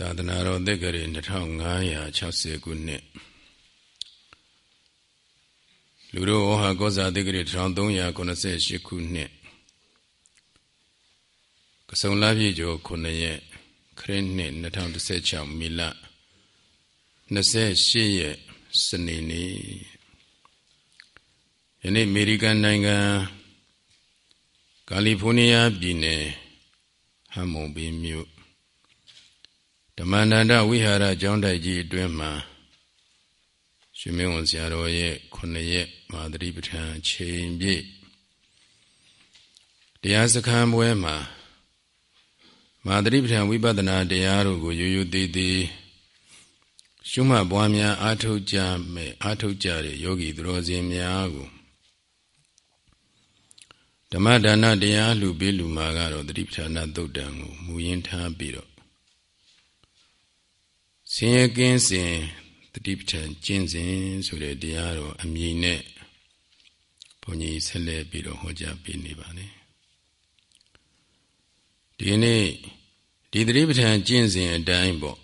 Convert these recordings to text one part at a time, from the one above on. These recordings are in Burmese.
သာသနာတော်သက္ကရာ2560ခုနှစ်လူတို့ဝဟာကောဇာသက္ကရာ1398ခုနှစ်ကစုံလပြည့်ကျော်9ရက်ခရစ်နှစ်2016မီလ28ရက်စနေနေ့ယနေ့အမေရိကန်နိုင်ငံကာလီဖိုးနီးယားပြည်နယ်ဟမ်မုံဘီမြို့ ဓမ္မန္တဝိဟာရကျောင်းတိုက်ကြီးအတွင်းမှာရှင်မင်းဝန်ဆရာတော်ရဲ့ခုနှစ်ရက်မာသတိပဋ္ဌာန်ချိန်ပြည့်တရားစခန်းပွဲမှာမာသတိပဋ္ဌာန်ဝိပဿနာတရားတို့ကိုရိုးရိုးသေးသေးရှုမှတ်ပွားများအားထုတ်ကြမယ်အားထုတ်ကြတဲ့ယောဂီသူတော်စင်များကိုဓမ္မဒါနတရားလှူပေးလူမှာကတော့သတိပဋ္ဌာန်သုတ်တံကိုမူရင်းထားပြီးတော့ ဆင်းရဲကင်းစဉ်တတိပဋ္ဌာန်ကျင့်စဉ်ဆိုတဲ့တရားတော်အမည်နဲ့ဘုန်းကြီးဆက်လက်ပြီးတော့ဟောကြားပေးနေပါလေဒီနေ့ဒီတတိပဋ္ဌာန်ကျင့်စဉ်အတိုင်းပေါ့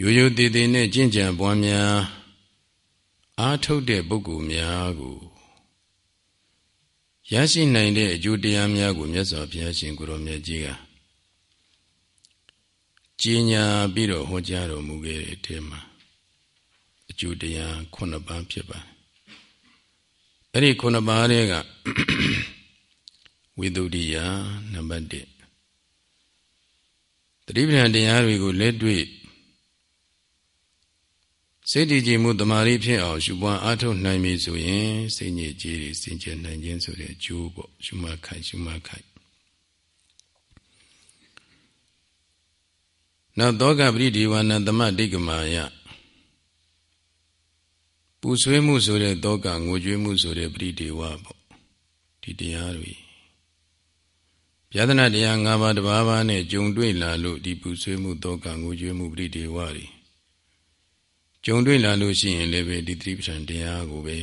ရိုးရိုးတည်တည်နဲ့ကျင့်ကြံပွားများအားထုတ်တဲ့ပုဂ္ဂိုလ်များကိုရရှိနိုင်တဲ့အကျိုးတရားများကိုမြတ်စွာဘုရားရှင်ကိုရောမြတ်ကြီးက ကြီးညာပြီးတော့ဟောကြားတော်မူခဲ့တဲ့အထဲမှာအကျိုးတရား9ပါးဖြစ်ပါတယ်အဲ့ဒီ9ပါးတွေကဝိသုဒ္ဓိယနံပါတ်1တတိပဌံတရားတွေကိုလက်တွေ့စိတ်တည်ကြည်မှုတမာရီဖြစ်အောင်ရှုပွားအားထုတ်နိုင်ပြီဆိုရင်စိတ်ညစ်ကြေးတွေစင်ကြယ်နိုင်ခြင်းဆိုတဲ့အကျိုးပေါ့ရှုမှတ်ခိုင်ရှုမှတ်ခိုင် နောက်သောကပရိဒီဝါနသမဒိဋ္ဌမာယပူဆွေးမှုဆိုတဲ့သောကငိုကြွေးမှုဆိုတဲ့ပရိဒီဝါပေါ့ဒီတရားတွေယသနာတရား၅ပါးတပါးပါးနဲ့ကြုံတွေ့လာလို့ဒီပူဆွေးမှုသောကငိုကြွေးမှုပရိဒီဝါတွေကြုံတွေ့လာလို့ရှိရင်လည်းပဲဒီသတိပဋ္ဌာန်တရားကိုပဲ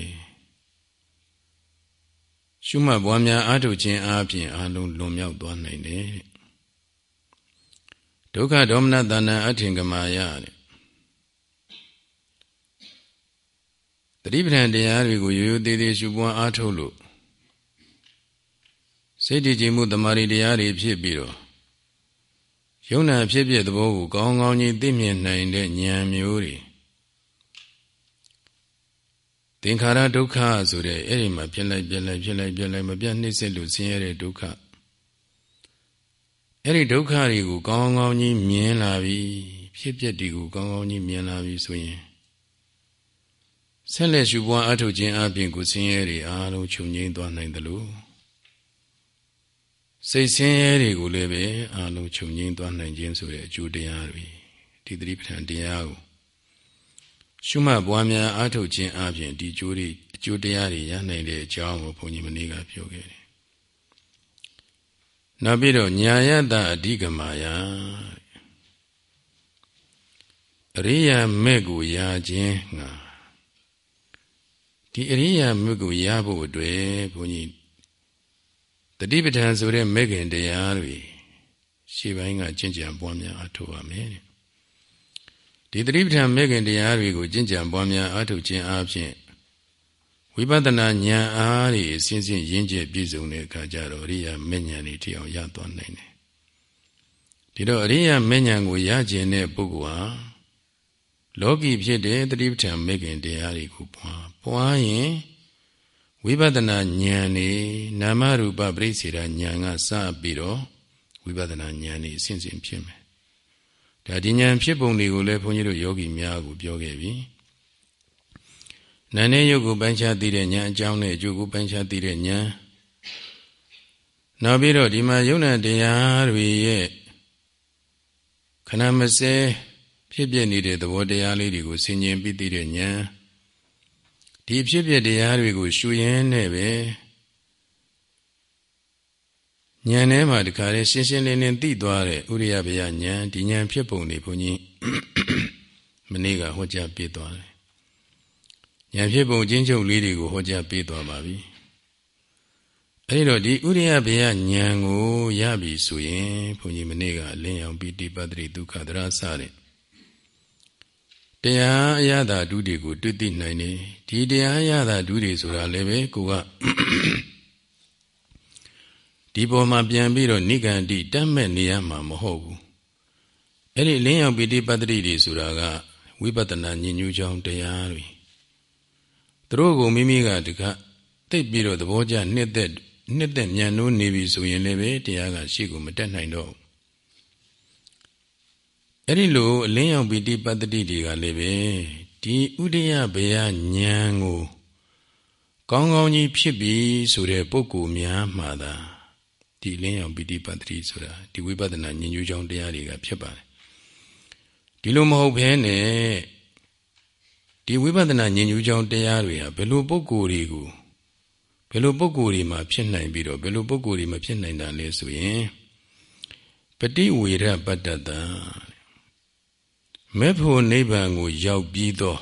ရှုမှတ်ပွားများအားထုတ်ခြင်းအပြင်အလုံးလွန်မြောက်သွားနိုင်တယ် ဒုက္ခဒေါမနတဏ္ဏအထင်ကမာယတဲ့တတိပဌံတရားတွေကိုရိုးရိုးသေးသေးရှုပွားအားထုတ်လို့စိတ်တည်ကြည်မှုတမာရီတရားတွေဖြစ်ပြီးတော့ယုံနာဖြစ်ဖြစ်သဘောကိုကောင်းကောင်းကြီးသိမြင်နိုင်တဲ့ဉာဏ်မျိုးတွေသင်္ခါရဒုက္ခဆိုတဲ့အဲ့ဒီမှာဖြစ်လိုက်ပြက်လိုက်ဖြစ်လိုက်ပြက်လိုက်မပြတ်နှိမ့်ဆက်လို့ဆင်းရဲတဲ့ဒုက္ခ အဲ့ဒီဒုက္ခတွေကိုကောင်းကောင်းကြီးမြင်လာပြီဖြစ်ပျက်တွေကိုကောင်းကောင်းကြီးမြင်လာပြီဆိုရင်ဆက်လက်ရှုပွားအထုခြင်းအပြင်ကိုဆင်းရဲတွေအားလုံးချုပ်ငြိမ်းသွားနိုင်တယ်လို့စိတ်ဆင်းရဲတွေကိုလည်းပဲအားလုံးချုပ်ငြိမ်းသွားနိုင်ခြင်းဆိုတဲ့အကျိုးတရားတွေဒီသတိပဋ္ဌာန်တရားကိုရှုမှတ်ပွားများအထုတ်ခြင်းအပြင်ဒီကျိုးတွေအကျိုးတရားတွေရနိုင်တဲ့အကြောင်းကိုဘုန်းကြီးမနေ့ကပြောခဲ့တယ် နောက်ပြီးတော့ညာယတအဓိကမာယအရိယာမဲ့ကိုရခြင်းငါဒီအရိယာမဲ့ကိုရဖို့အတွက်ဘုန်းကြီးတတိပဋ္ဌာန်ဆိုတဲ့မဲ့ခင်တရားတွေရှေ့ပိုင်းကကျင့်ကြံပွားများအထောက်ပါမယ်ဒီတတိပဋ္ဌာန်မဲ့ခင်တရားတွေကိုကျင့်ကြံပွားများအထောက်ခြင်းအပြင် ဝိပဿနာဉာဏ်အားတွေအစဉ်စဉ်ရင်းကျက်ပြည့်စုံတဲ့အခါကျတော့အရိယာမေဉာဏ်တွေတရားရသွားနိုင်တယ်ဒီတော့အရိယာမေဉာဏ်ကိုရကျင်တဲ့ပုဂ္ဂိုလ်ဟာလောကီဖြစ်တဲ့တတိပဋ္ဌာန်မေခင်တရားတွေကိုပွားပွားရင်ဝိပဿနာဉာဏ်နေနာမရူပပရိစ္ဆေဒဉာဏ်ကစပြီးတော့ဝိပဿနာဉာဏ်နေအစဉ်စဉ်ဖြစ်မယ်ဒါဒီဉာဏ်ဖြစ်ပုံတွေကိုလည်းဘုန်းကြီးတို့ယောဂီများကိုပြောခဲ့ပြီ နာနဲ့ယုတ်ကိုပိုင်းခြားသိတဲ့ဉာဏ်အကြောင်းနဲ့အကျိုးကိုပိုင်းခြားသိတဲ့ဉာဏ်နောက်ပြီးတော့ဒီမှာယုံနာတရားတွေရဲ့ခဏမစဲဖြစ်ပြနေတဲ့သဘောတရားလေးတွေကိုဆင်ញင်ပြီးသိတဲ့ဉာဏ်ဒီဖြစ်ပြတရားတွေကိုရှုရင်းနဲ့ပဲဉာဏ်ထဲမှာတခါလေရှင်းရှင်းလင်းလင်းသိသွားတဲ့ဥရိယဗျာဉာဏ်ဒီဉာဏ်ဖြစ်ပုံတွေဘုန်းကြီးမနေ့ကဟောကြားပြသွားတယ် ဉာဏ်ဖြစ်ပုံကျဉ်းချုပ်လေးတွေကိုဟောကြားပေးသွားပါပြီအဲဒီတော့ဒီဥရိယဘေယဉာဏ်ကိုရပြီဆိုရင်ဘုန်းကြီးမနေ့ကအလင်းရောင်ပိဋိပတ္တိဒုက္ခသရစတဲ့တရားအရသာဒုတွေကိုတွေ့သိနိုင်တယ်ဒီတရားအရသာဒုတွေဆိုတာလည်းပဲကိုကဒီပေါ်မှာပြန်ပြီးတော့နိဂန္တိတတ်မဲ့နေရမှာမဟုတ်ဘူးအဲ့ဒီလင်းရောက်ပိဋိပတ္တိတွေဆိုတာကဝိပဿနာဉာဏ်ညူးကြောင်းတရားတွေ သူတို့ကိုမိမိကတကတိတ်ပြီးတော့သဘောကျနှစ်သက်နှစ်သက်ဉာဏ်နိုးနေပြီဆိုရင်လည်းပဲတရားကရှေ့ကိုမတက်နိုင်တော့အဲ့ဒီလိုအလင်းရောက်ပိဋိပတ္တိတွေကလည်းပဲဒီဥဒိယဘယဉာဏ်ကိုကောင်းကောင်းကြီးဖြစ်ပြီဆိုတဲ့ပုဂ္ဂိုလ်များမှာသာဒီလင်းရောက်ပိဋိပတ္တိဆိုတာဒီဝိပဿနာဉာဏ်ညူးကြောင်းတရားတွေကဖြစ်ပါတယ်ဒီလိုမဟုတ်ဘဲနဲ့ ဒီဝိပဿနာဉာဏ်ညူးကြောင်းတရားတွေဟာဘယ်လိုပုဂ္ဂိုလ်တွေကိုဘယ်လိုပုဂ္ဂိုလ်တွေမှာဖြစ်နိုင်ပြီးတော့ဘယ်လိုပုဂ္ဂိုလ်တွေမှာဖြစ်နိုင်တာလဲဆိုရင်ပฏิဝေရပတ္တတံမေဖို့နိဗ္ဗာန်ကိုရောက်ပြီးသော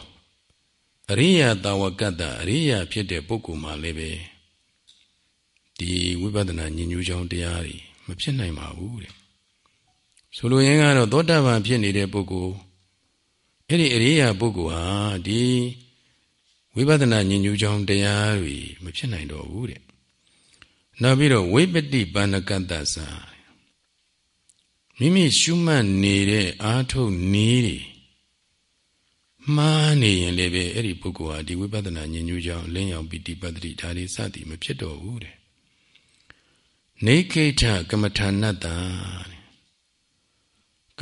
အရိယတာဝကတ္တအရိယဖြစ်တဲ့ပုဂ္ဂိုလ်မှာလည်းပဲဒီဝိပဿနာဉာဏ်ညူးကြောင်းတရားတွေမဖြစ်နိုင်ပါဘူးတဲ့ဆိုလိုရင်းကတော့သောတာပန်ဖြစ်နေတဲ့ပုဂ္ဂိုလ် အဲ့ဒီအရိယာပုဂ္ဂိုလ်ဟာဒီဝိပဿနာဉာဏ်ညူးကြောင်းတရားတွေမဖြစ်နိုင်တော့ဘူးတဲ့နောက်ပြီးတော့ဝိပတိပါဏကတ္တစာမိမိရှုမှတ်နေတဲ့အာထုတ်နည်းတွေမှားနေရင်လည်းပဲအဲ့ဒီပုဂ္ဂိုလ်ဟာဒီဝိပဿနာဉာဏ်ညူးကြောင်းလင်းရောင်ပိဋိပတ္တိဒါတွေစသည်မဖြစ်တော့ဘူးတဲ့နေခိဋ္ဌကမ္မထာနတ္တာ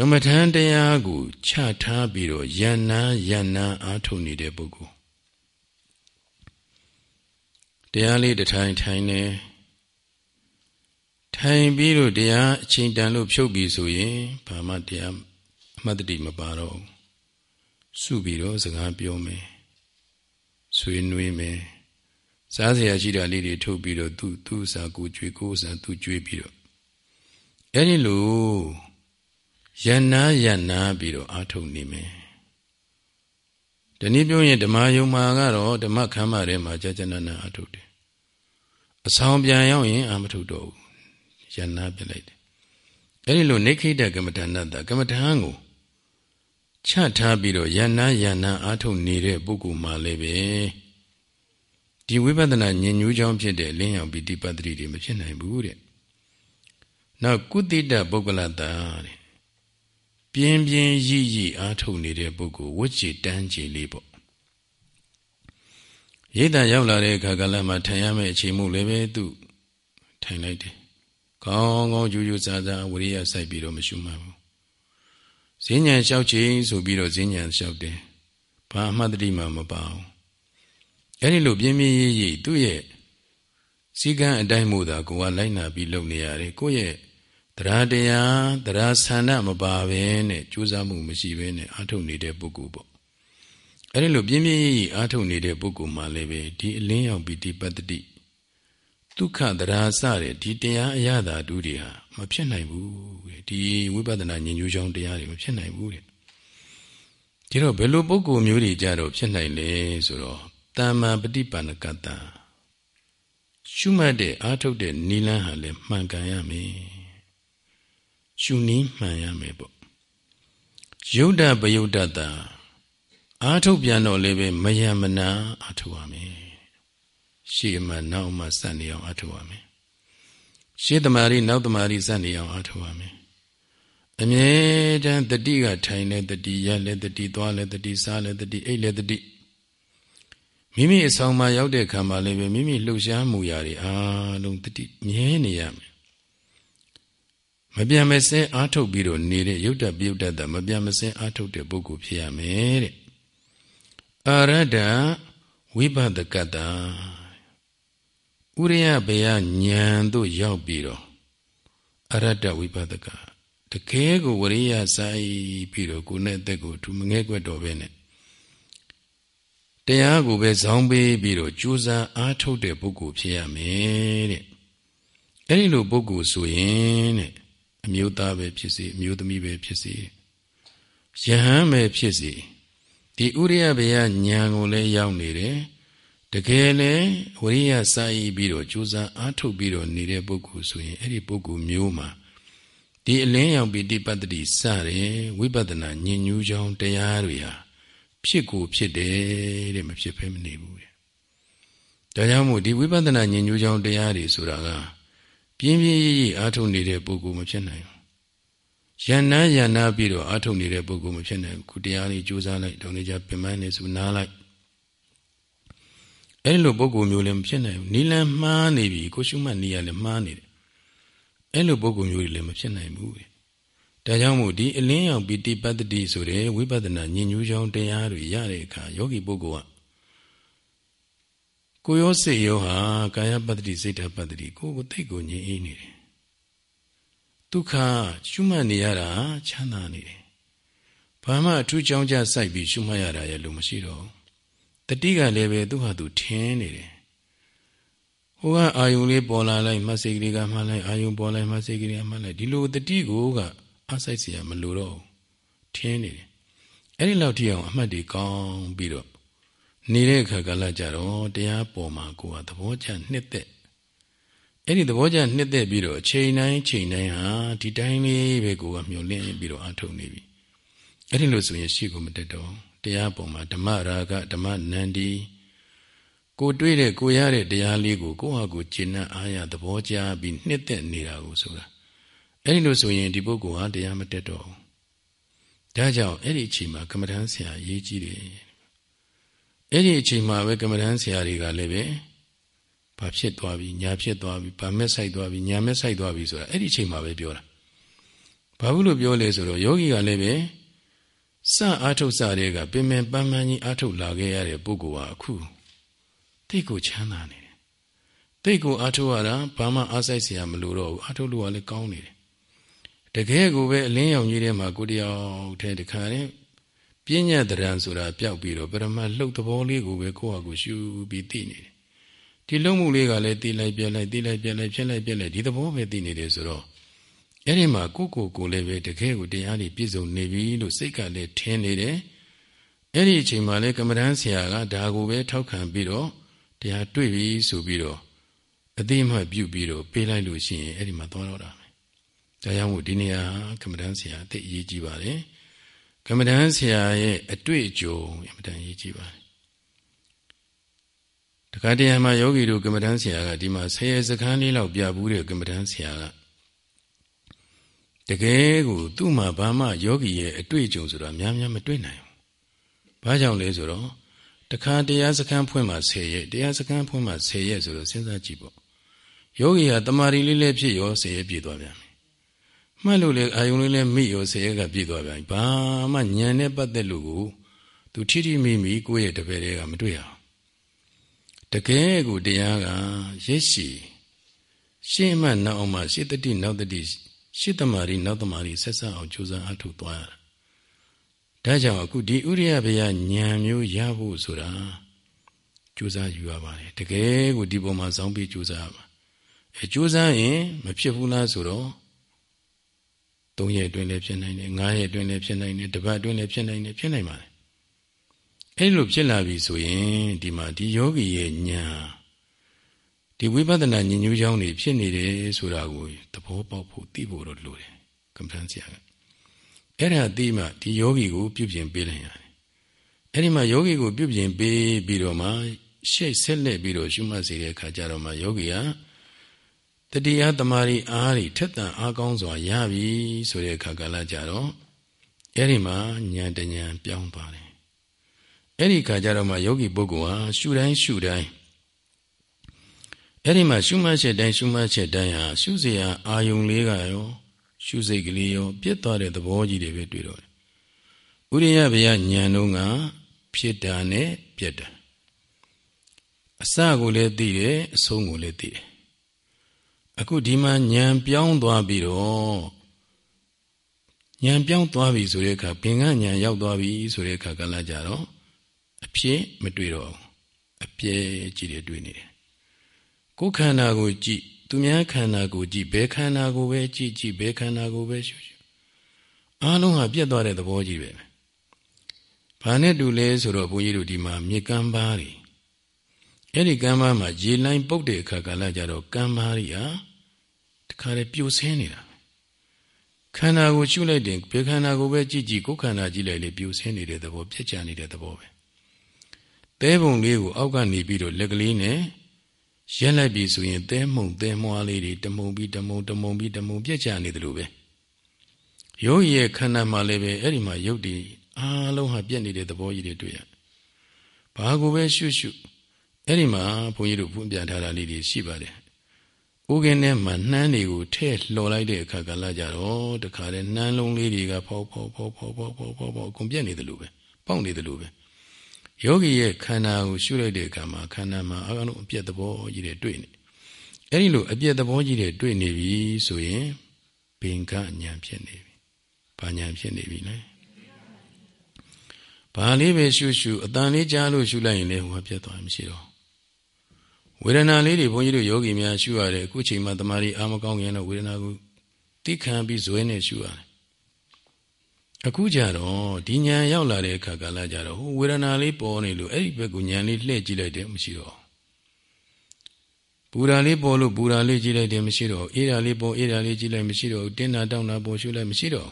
ကမ္မထံတရားကိုချထားပြီးတော့ယန္နာယန္နာအားထုတ်နေတဲ့ပုဂ္ဂိုလ်တရားလေးတထိုင်ထိုင်နေထိုင်ပြီးတော့တရားအချိန်တန်လို့ဖြုတ်ပြီးဆိုရင်ဘာမှတရားအမှတ်တတိမပါတော့စုပြီးတော့စကားပြောမယ်ဆွေးနွေးမယ်စားစရာရှိတာလေးတွေထုတ်ပြီးတော့သူ့သူ့စာကိုကြွေးကိုစာသူ့ကြွေးပြီးတော့အဲ့ဒီလို ယန္နာယန္နာပြီးတော့အာထုတ်နေမယ်ဒီနည်းပြောရင်ဓမ္မယုံမာကတော့ဓမ္မခမ်းမထဲမှာကြာကြာနာနာအာထုတ်တယ်အဆောင်ပြန်ရောက်ရင်အာမထုတ်တော့ဘူးယန္နာပြလိုက်တယ်အဲ့ဒီလိုနေခိတကမ္မဋ္ဌာန်းတကမ္မဋ္ဌာန်းကိုချထားပြီးတော့ယန္နာယန္နာအာထုတ်နေတဲ့ပုဂ္ဂိုလ်မှလည်းပဲဒီဝိပဿနာဉာဏ်ညူးချောင်းဖြစ်တဲ့လင်းရောက်ပြီးဒီပတ္တိတွေမဖြစ်နိုင်ဘူးတဲ့နောက်ကုတိတပုဂ္ဂလတာတဲ့ ပြင်းပြင်းရိရိအားထုတ်နေတဲ့ပုဂ္ဂိုလ်ဝိจิတန်းကြည်လေးပေါ့ရိတ်တရောက်လာတဲ့အခါကလည်းမှထိုင်ရမယ့်အချိန်မှုလည်းပဲသူထိုင်လိုက်တယ်ကောင်းကောင်းကြူးကြူးစားစားဝရိယစိုက်ပြီးတော့မရှုမှဘူးဈဉ္ဉံလျှောက်ခြင်းဆိုပြီးတော့ဈဉ္ဉံလျှောက်တယ်ဘာအမှတ်တတိမှမပါဘူးအဲ့ဒီလိုပြင်းပြင်းရိရိသူ့ရဲ့စည်းကမ်းအတိုင်းမို့သာကိုယ်ကလိုက်နာပြီးလုပ်နေရတယ်ကိုယ့်ရဲ့ တရားတရားတရားဆန္ဒမပါဘဲနဲ့ကြိုးစားမှုမရှိဘဲနဲ့အာထုတ်နေတဲ့ပုဂ္ဂိုလ်ပေါ့အဲ့ဒီလိုပြင်းပြင်းကြီးအာထုတ်နေတဲ့ပုဂ္ဂိုလ်မှလည်းပဲဒီအလင်းရောက်ပြီးဒီပတ္တိဒုက္ခတရားစတဲ့ဒီတရားအရသာတူတွေဟာမဖြစ်နိုင်ဘူးဒီဝိပဿနာဉာဏ်ညူးချောင်းတရားတွေမဖြစ်နိုင်ဘူးတဲ့ဒီတော့ဘယ်လိုပုဂ္ဂိုလ်မျိုးတွေကြတော့ဖြစ်နိုင်လဲဆိုတော့တမ္မာပฏิပန္နကတ္တရှုမှတ်တဲ့အာထုတ်တဲ့နိလန်းဟာလည်းမှန်ကန်ရမယ် ရှုနည်းမှန်ရမယ်ပေါ့ယုဒ္ဓပယုဒ္ဓတာအာထုတ်ပြန်တော့လည်းပဲမယမနာအာထုတ်ရမယ်ရှေ့မှနောက်မှစနေအောင်အာထုတ်ရမယ်ရှေ့တမာရီနောက်တမာရီစနေအောင်အာထုတ်ရမယ်အမြဲတမ်းတတိကထိုင်လဲတတိရလဲတတိသွားလဲတတိစားလဲတတိအိတ်လဲတတိမိမိအဆောင်မှာရောက်တဲ့ခံမှာလည်းပဲမိမိလှုပ်ရှားမှုရာတွေအားလုံးတတိမြဲနေရမယ် မပြတ်မစဲအားထုတ်ပြီးတော့နေတဲ့ရုပ်တပြုတ်တတ်တာမပြတ်မစဲအားထုတ်တဲ့ပုဂ္ဂိုလ်ဖြစ်ရမယ်တဲ့အာရဒဝိပဒကတ္တာဥရိယဘေယဉာဏ်တို့ရောက်ပြီးတော့အရတ္တဝိပဒကတကယ်ကိုဝရိယဆိုင်ပြီးတော့ကိုယ်နဲ့အသက်ကိုသူမငဲကွက်တော့ပဲနဲ့တရားကိုပဲဇောင်းပေးပြီးတော့ကြိုးစားအားထုတ်တဲ့ပုဂ္ဂိုလ်ဖြစ်ရမယ်တဲ့အဲ့ဒီလိုပုဂ္ဂိုလ်ဆိုရင်တဲ့ အမျိုးသားပဲဖြစ်စေအမျိုးသမီးပဲဖြစ်စေယဟန်ပဲဖြစ်စေဒီဥရိယဘေယဉာဏ်ကိုလည်းရောက်နေတယ်တကယ်လဲဝရိယစာရည်ပြီးတော့ကြိုးစားအားထုတ်ပြီးတော့နေတဲ့ပုဂ္ဂိုလ်ဆိုရင်အဲ့ဒီပုဂ္ဂိုလ်မျိုးမှာဒီအလင်းရောင်ပိဋိပတ္တိစတဲ့ဝိပဿနာဉာဏ်ညူးချောင်းတရားတွေဟာဖြစ်ကိုဖြစ်တယ်တဲ့မဖြစ်ဖဲမနေဘူးတဲ့ဒါကြောင့်မို့ဒီဝိပဿနာဉာဏ်ညူးချောင်းတရားတွေဆိုတာက ပြင်းပြင်းရည်ရည်အားထုတ်နေတဲ့ပုဂ္ဂိုလ်မဖြစ်နိုင်ဘူးယန္နာယန္နာပြီးတော့အားထုတ်နေတဲ့ပုဂ္ဂိုလ်မဖြစ်နိုင်ဘူးခုတရားလေးကြိုးစားလိုက်တောင်းနေကြပင်ပန်းနေစုနားလိုက်အဲ့လိုပုဂ္ဂိုလ်မျိုးလည်းမဖြစ်နိုင်ဘူးနီလန်မှားနေပြီကိုရှုမှတ်နေရလည်းမှားနေတယ်အဲ့လိုပုဂ္ဂိုလ်မျိုးတွေလည်းမဖြစ်နိုင်ဘူးဒါကြောင့်မို့ဒီအလင်းရောင်ပိဋိပတ္တိဆိုတဲ့ဝိပဿနာဉာဏ်ညူးချောင်းတရားတွေရတဲ့အခါယောဂီပုဂ္ဂိုလ်က ကိုရောစိတ်ရောဟာကာယပတ္တိစိတ်ဓာပတ္တိကိုကိုသိကိုငြိမ်းအေးနေတယ်ဒုက္ခရှုမှတ်နေရတာချမ်းသာနေတယ်ဘာမှအထူးကြောင်းကြစိုက်ပြီးရှုမှတ်ရတာရဲ့လို့မရှိတော့တတိကလည်းပဲသူ့ဟာသူထင်းနေတယ်ဟိုကအာယုံလေးပေါ်လာလိုက်မှတ်စိတ်ကလေးကမှတ်လိုက်အာယုံပေါ်လိုက်မှတ်စိတ်ကလေးကမှတ်လိုက်ဒီလိုတတိကိုကအဆိုင်เสียမလို့တော့ထင်းနေတယ်အဲ့ဒီလောက်ထိအောင်အမှတ်တွေကောင်းပြီးတော့ နေတဲ့အခါကလည်းကြတော့တရားပေါ်မှာကိုယ်ကသဘောကျနှစ်သက်အဲ့ဒီသဘောကျနှစ်သက်ပြီးတော့အချိန်တိုင်းချိန်တိုင်းဟာဒီတိုင်းလေးပဲကိုယ်ကမျှော်လင့်ပြီးတော့အထုတ်နေပြီအဲ့ဒီလိုဆိုရင်ရှိကိုမတက်တော့တရားပေါ်မှာဓမ္မရာဂဓမ္မနန္ဒီကိုတွေးတဲ့ကိုရတဲ့တရားလေးကိုကိုယ့်ဟာကိုကျင့်နှံ့အားရသဘောကျပြီးနှစ်သက်နေတာကိုဆိုတာအဲ့ဒီလိုဆိုရင်ဒီပုဂ္ဂိုလ်ဟာတရားမတက်တော့ဘူးဒါကြောင့်အဲ့ဒီအချိန်မှာကမ္မဋ္ဌာန်းဆရာရေးကြည့်တယ် အဲ့ဒီအချိန်မှာပဲကမ္မဋ္ဌာန်းဆရာတွေကလည်းပဲဘာဖြစ်သွားပြီညာဖြစ်သွားပြီဘာမက်ဆိုင်သွားပြီညာမက်ဆိုင်သွားပြီဆိုတာအဲ့ဒီအချိန်မှာပဲပြောတာဘာဘူးလို့ပြောလဲဆိုတော့ယောဂီကလည်းပဲစအာထုတ်စတဲ့ကပင်ပင်ပန်းပန်းကြီးအာထုတ်လာခဲ့ရတဲ့ပုဂ္ဂိုလ်ဟာအခုတိတ်ကိုချမ်းသာနေတယ်တိတ်ကိုအာထုတ်ရတာဘာမှအားဆိုင်စရာမလိုတော့ဘူးအာထုတ်လို့ကလည်းကောင်းနေတယ်တကယ်ကိုပဲအလင်းရောင်ကြီးထဲမှာကိုတယောက်ထဲတခါနဲ့ ပြဉ္ညာတရံဆိုတာပျောက်ပြီးတော့ပရမလှုပ်သဘောလေးကိုပဲကိုယ့်ဟာကိုရှုပြီးသိနေတယ်ဒီလှုပ်မှုလေးကလည်းသိလိုက်ပြက်လိုက်သိလိုက်ပြက်လိုက်ဖြစ်လိုက်ပြက်လိုက်ဒီသဘောပဲသိနေတယ်ဆိုတော့အဲ့ဒီမှာကိုကိုကိုလည်းပဲတကယ်ကိုတရားတွေပြည့်စုံနေပြီလို့စိတ်ကလည်းထင်နေတယ်အဲ့ဒီအချိန်မှာလည်းကမ္မဋ္ဌာန်းဆရာကဒါကိုပဲထောက်ခံပြီးတော့တရားတွေ့ပြီဆိုပြီးတော့အသိမှပြုပြီးတော့ပေးလိုက်လို့ရှိရင်အဲ့ဒီမှာသွားတော့တာပဲဒါကြောင့်မို့ဒီနေရာကမ္မဋ္ဌာန်းဆရာအသိအရေးကြီးပါတယ် ကမ္မဋ္ဌာန်းဆရာရဲ့အတွေ့အကြုံအမှန်တန်အရေးကြီးပါတယ်တခါတည်းမှာယောဂီတို့ကမ္မဋ္ဌာန်းဆရာကဒီမှာဆယ်ရစခန်းလေးလောက်ပြဘူးတဲ့ကမ္မဋ္ဌာန်းဆရာကတကယ်ကိုသူ့မှာဘာမှယောဂီရဲ့အတွေ့အကြုံဆိုတာများများမတွေ့နိုင်ဘူး။ဘာကြောင့်လဲဆိုတော့တခါတရားစခန်းဖွင့်မှ10ရက်တရားစခန်းဖွင့်မှ10ရက်ဆိုတော့စဉ်းစားကြည့်ပေါ့။ယောဂီဟာတမာရီလေးလေးဖြစ်ရော10ရက်ပြည့်သွားပြန်ပြီ။ မှတ်လို့လေအာယုံလေးလေးမိရော10ရက်ကပြည့်သွားပြန်ပြီ။ဘာမှညံနဲ့ပတ်သက်လို့ကိုသူထိထိမိမိကိုယ့်ရဲ့တပည့်တွေကမတွေ့အောင်။တကယ်ကိုတရားကရစ်ရှိရှင်းမှနောက်အောင်မှရှေ့တတိနောက်တတိရှစ်သမารီနောက်သမารီဆက်ဆက်အောင်ကြိုးစားအထုတ်သွားရတာဒါကြောင့်အခုဒီဥရိယဘယဉာဏ်မျိုးရဖို့ဆိုတာကြိုးစားယူရပါတယ်တကယ်ကိုဒီပုံမှာစောင်းပြီးကြိုးစားရပါအဲကြိုးစားရင်မဖြစ်ဘူးလားဆိုတော့ ၃ရက်အတွင်းလည်းဖြစ်နိုင်တယ်၅ရက်အတွင်းလည်းဖြစ်နိုင်တယ်တစ်ပတ်အတွင်းလည်းဖြစ်နိုင်တယ်ဖြစ်နိုင်ပါတယ်အဲ့လိုဖြစ်လာပြီဆိုရင်ဒီမှာဒီယောဂီရဲ့ဉာဏ်ဒီဝိပဿနာဉာဏ်ညူးချောင်းတွေဖြစ်နေတယ်ဆိုတာကိုသဘောပေါက်ဖို့သိဖို့တော့လိုတယ်ကမ္ဘာဆရာကအဲ့ဒါသိမှဒီယောဂီကိုပြုပြင်ပေးလိုက်ရတယ်အဲ့ဒီမှာယောဂီကိုပြုပြင်ပေးပြီးတော့မှရှေ့ဆက်လက်ပြီးတော့ရှုမှတ်စေတဲ့အခါကျတော့မှယောဂီဟာ တတိယသမารီအားတွေထက်သန်အားကောင်းစွာရပြီဆိုတဲ့အခါကလည်းကြတော့အဲ့ဒီမှာဉာဏ်တဉာဏ်ပြောင်းသွားတယ်အဲ့ဒီခါကျတော့မှယောဂီပုဂ္ဂိုလ်ဟာရှုတိုင်းရှုတိုင်းအဲ့ဒီမှာရှုမှတ်ချက်တိုင်းရှုမှတ်ချက်တိုင်းဟာရှုစရာအာယုံလေးကရောရှုစိတ်ကလေးရောပြတ်သွားတဲ့သဘောကြီးတွေပဲတွေ့တော့တယ်။ဥရိယဗျာဉာဏ်တော့ကဖြစ်တာနဲ့ပြတ်တာအစကိုလည်းသိတယ်အဆုံးကိုလည်းသိတယ်။ အခုဒီမှာဉာဏ်ပြောင်းသွားပြီးတော့ဉာဏ်ပြောင်းသွားပြီဆိုတဲ့အခါပင်ကဉာဏ်ရောက်သွားပြီဆိုတဲ့အခါကလည်းကြတော့အဖြစ်မတွေ့တော့ဘူးအပြဲကြီးတွေတွေ့နေတယ်ကိုယ်ခန္ဓာကိုကြည့်သူများခန္ဓာကိုကြည့်ဘယ်ခန္ဓာကိုပဲကြည့်ကြည့်ဘယ်ခန္ဓာကိုပဲရှုရှုအားလုံးဟာပြတ်သွားတဲ့သဘောကြီးပဲဘာနဲ့တူလဲဆိုတော့ဘုန်းကြီးတို့ဒီမှာမြေကမ်းပါးတွေအဲ့ဒီကမ်းပါးမှာရေလိုင်းပုတ်တဲ့အခါကာလကြတော့ကမ်းပါးကြီးဟာတ ခါလေပြိုဆင်းနေတာခန္ဓာကိုရှုလိုက်တယ်ဘယ်ခန္ဓာကိုပဲကြည့်ကြည့်ကိုယ်ခန္ဓာကြည့်လိုက်လေပြိုဆင်းနေတဲ့သဘောပြက်ချနေတဲ့သဘောပဲသဲပုံလေးကိုအောက်ကနေပြီးတော့လက်ကလေးနဲ့ရက်လိုက်ပြီဆိုရင်သဲမှုန်သဲမွားလေးတွေတမုံပြီးတမုံတမုံပြီးတမုံပြက်ချနေတယ်လို့ပဲယောဂီရဲ့ခန္ဓာမှာလည်းပဲအဲ့ဒီမှာယုတ်တည်အားလုံးဟာပြက်နေတဲ့သဘောကြီးတွေတွေ့ရဘာကိုပဲရှုရှုအဲ့ဒီမှာဘုန်းကြီးတို့ဖွင့်ပြထားတာလေးတွေရှိပါတယ် ဥကင်းထဲမှာနှမ်းတွေကိုထဲ့လှော်လိုက်တဲ့အခါကလာကြတော့တခါလေနှမ်းလုံးလေးတွေကဖောက်ဖောက်ဖောက်ဖောက်ဖောက်ဖောက်ဖောက်ဖောက်အကုန်ပြက်နေတယ်လို့ပဲပေါက်နေတယ်လို့ပဲယောဂီရဲ့ခန္ဓာကိုရှုလိုက်တဲ့အခါမှာခန္ဓာမှာအကောင်လုံးအပြက်သဘောကြီးတွေတွေ့နေအဲ့ဒီလိုအပြက်သဘောကြီးတွေတွေ့နေပြီဆိုရင်ပင်ကညာဖြစ်နေပြီဘာညာဖြစ်နေပြီလဲဘာလေးပဲရှုရှုအတန်လေးကြားလို့ရှုလိုက်ရင်လည်းဟိုကပြတ်သွားမှရှိတော့ ဝေဒနာလေးတွေဘုန်းကြီးတို့ယောဂီများရှုရတယ်အခုချိန်မှာတမာရီအာမကောင်းရင်တော့ဝေဒနာကိုသိခံပြီးဇွဲနဲ့ရှုရတယ်အခုကြတော့ဒီညာရောက်လာတဲ့အခါကလည်းကြတော့ဟိုဝေဒနာလေးပေါ်နေလို့အဲ့ဒီဘက်ကညာလေးလှည့်ကြည့်လိုက်တယ်မရှိတော့ပူရာလေးပေါ်လို့ပူရာလေးကြည့်လိုက်တယ်မရှိတော့အေးရာလေးပေါ်အေးရာလေးကြည့်လိုက်မရှိတော့တင်းတာတောင်းတာပေါ်ရှုလိုက်မရှိတော့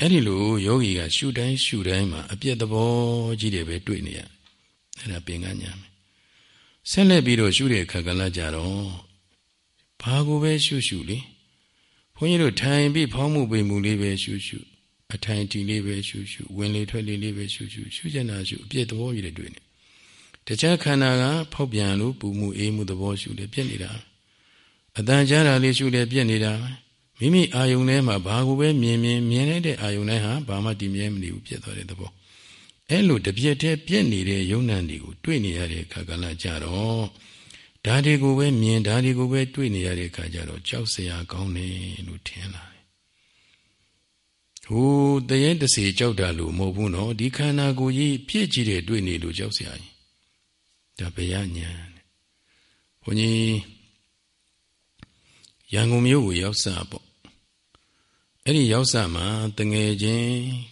အဲ့ဒီလိုယောဂီကရှုတိုင်းရှုတိုင်းမှာအပြည့်သဘောကြီးတွေပဲတွေ့နေရအဲ့ဒါပင်ကညာမယ် ဆက်လက်ပြီးတော့ရှုတဲ့အခါကလည်းကြတော့ဘာကိုပဲရှုရှုလေဘုန်းကြီးတို့ထိုင်ပြီးဖောင်းမှုပိန်မှုလေးပဲရှုရှုအထိုင်တီလေးပဲရှုရှုဝင်လေထွက်လေလေးပဲရှုရှုရှုကျင်တာရှုအပြည့်သဘောကြီးတွေတွေ့နေတခြားခန္ဓာကဖောက်ပြန်လို့ပူမှုအေးမှုသဘောရှုလေပြက်နေတာအတန်ကြားတာလေးရှုလေပြက်နေတာမိမိအာယုန်ထဲမှာဘာကိုပဲမြင်မြင်မြင်နေတဲ့အာယုန်တိုင်းဟာဘာမှတည်မြဲမနေဘူးပြက်သွားတဲ့သဘော အဲ့လိုတပြက်တည်းပြက်နေတဲ့ယုံ nant တွေကိုတွေ့နေရတဲ့အခါကလည်းကြတော့ဓာတွေကိုပဲမြင်ဓာတွေကိုပဲတွေ့နေရတဲ့အခါကျတော့ကြောက်စရာကောင်းတယ်လို့ထင်လာတယ်။ဟိုတရေတစေကြောက်တာလို့မဟုတ်ဘူးနော်ဒီခန္ဓာကိုယ်ကြီးပြည့်ကြည့်တဲ့တွေ့နေလို့ကြောက်စရာကြီး။ဒါဘယညာ။ဘုန်းကြီးရန်ကုန်မြို့ကိုရောက်စားပေါ့။အဲ့ဒီရောက်စားမှာတငယ်ချင်း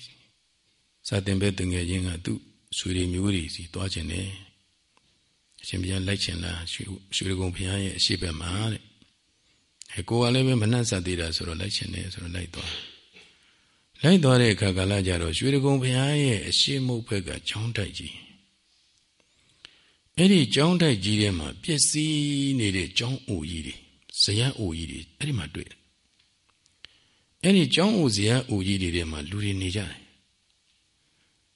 စာတင်ပဲတငယ်ချင်းကသူ့ဆွေတွေမျိုးတွေစီသွားခြင်းတယ်အရှင်ဘုရားလိုက်ခြင်းလားရွှေရွှေကုံဘုရားရဲ့အရှိဘက်မှာတဲ့အဲကိုကလည်းပဲမနှက်ဆက်သေးတာဆိုတော့လိုက်ခြင်းတယ်ဆိုတော့လိုက်သွားလိုက်သွားတဲ့အခါကလည်းကြတော့ရွှေကုံဘုရားရဲ့အရှိမုတ်ဘက်ကချောင်းတိုက်ကြီးအဲ့ဒီကျောင်းတိုက်ကြီးထဲမှာပျက်စီးနေတဲ့ကျောင်းအိုကြီးတွေဇယအိုကြီးတွေအဲ့ဒီမှာတွေ့အဲ့ဒီကျောင်းအိုဇယအိုကြီးတွေထဲမှာလူတွေနေကြတယ်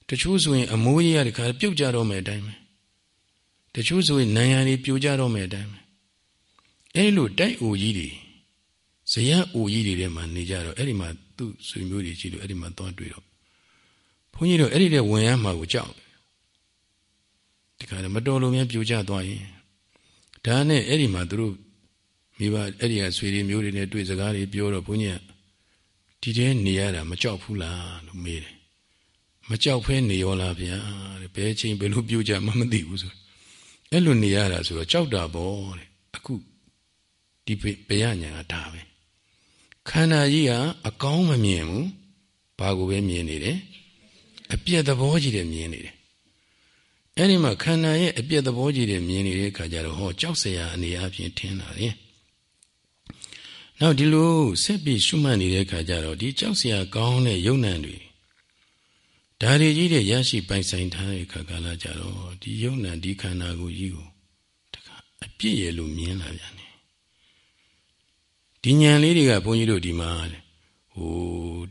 တချို့ဆိုရင် အမိုးကြီးရတဲ့ခါပြုတ်ကြတော့မယ်အတိုင်းပဲတချို့ဆိုရင်နံရံတွေပြိုကြတော့မယ်အတိုင်းပဲအဲ့လိုတိုက်အိုကြီးတွေဇယံအိုကြီးတွေထဲမှာနေကြတော့အဲ့ဒီမှာသူ့ဆွေမျိုးတွေရှိလို့အဲ့ဒီမှာသွားတွေ့တော့ဘုန်းကြီးတို့အဲ့ဒီတဲ့ဝင်ရမှာကိုကြောက်ဒီခါမတော်လို့များပြိုကြသွားရင်ဒါနဲ့အဲ့ဒီမှာသူတို့မိဘအဲ့ဒီကဆွေတွေမျိုးတွေနဲ့တွေ့စကားတွေပြောတော့ဘုန်းကြီးကဒီတဲနေရတာမကြောက်ဘူးလားလို့မေးတယ် မကြောက်ဖဲနေရောလားဗျာတဲ့ဘယ်ချိန်ဘယ်လိုပြုတ်ကြမှမသိဘူးဆိုအဲ့လိုနေရတာဆိုတော့ကြောက်တာပေါ့တဲ့အခုဒီဘယညာကဒါပဲခန္ဓာကြီးကအကောင်းမမြင်ဘူးဘာကိုပဲမြင်နေတယ်အပြည့်သဘောကြီးတယ်မြင်နေတယ်အဲ့ဒီမှာခန္ဓာရဲ့အပြည့်သဘောကြီးတယ်မြင်နေတဲ့အခါကျတော့ဟောကြောက်စရာအနေအချင်းထင်လာတယ်နောက်ဒီလိုဆက်ပြီးရှုမှတ်နေတဲ့အခါကျတော့ဒီကြောက်စရာကောင်းတဲ့ယုံ nant တွေ ဒါတွေကြီးတဲ့ရရှိပိုင်ဆိုင်ထားတဲ့ခါကာလကြတော့ဒီယုံ nant ဒီခန္ဓာကိုယ်ကြီးကိုတခါအပြည့်ရလို့မြင်လာပြန်တယ်ဒီဉာဏ်လေးတွေကဘုန်းကြီးတို့ဒီမှာဟို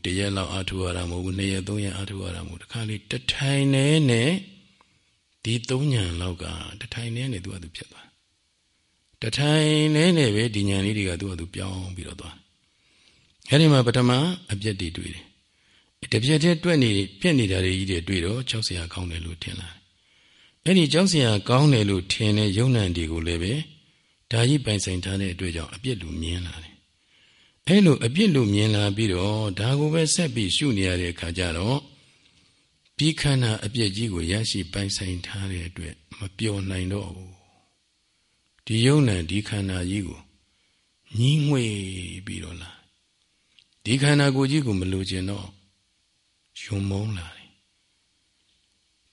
တရက်လောက်အထုရတာမဟုတ်ဘူးနှစ်ရက်သုံးရက်အထုရတာမဟုတ်တခါလေးတထိုင်နဲ့နဲ့ဒီသုံးဉာဏ်လောက်ကတထိုင်နဲ့နဲ့သူကသူဖြစ်သွားတထိုင်နဲ့နဲ့ပဲဒီဉာဏ်လေးတွေကသူကသူပြောင်းပြီးတော့သွားအဲဒီမှာပထမအပြည့်တွေတွေ့တယ် တပြက်တည်းတွက်နေပြက်နေတာတွေကြီးတွေတွေ့တော့ကြောက်စရာကောင်းတယ်လို့ထင်လာအဲ့ဒီကြောက်စရာကောင်းတယ်လို့ထင်တဲ့ယုံ nant တွေကိုလည်းပဲဒါကြီးပိုင်ဆိုင်ထားတဲ့အတွက်ကြောင့်အပြစ်လူမြင်လာတယ်အဲ့လိုအပြစ်လူမြင်လာပြီးတော့ဒါကိုပဲဆက်ပြီးရှုနေရတဲ့အခါကျတော့ပြီးခန္ဓာအပြစ်ကြီးကိုရရှိပိုင်ဆိုင်ထားတဲ့အတွက်မပျော်နိုင်တော့ဘူးဒီယုံ nant ဒီခန္ဓာကြီးကိုညှိငွေပြီးတော့လာဒီခန္ဓာကိုယ်ကြီးကိုမလိုချင်တော့ ယုံမုန်းလာတယ်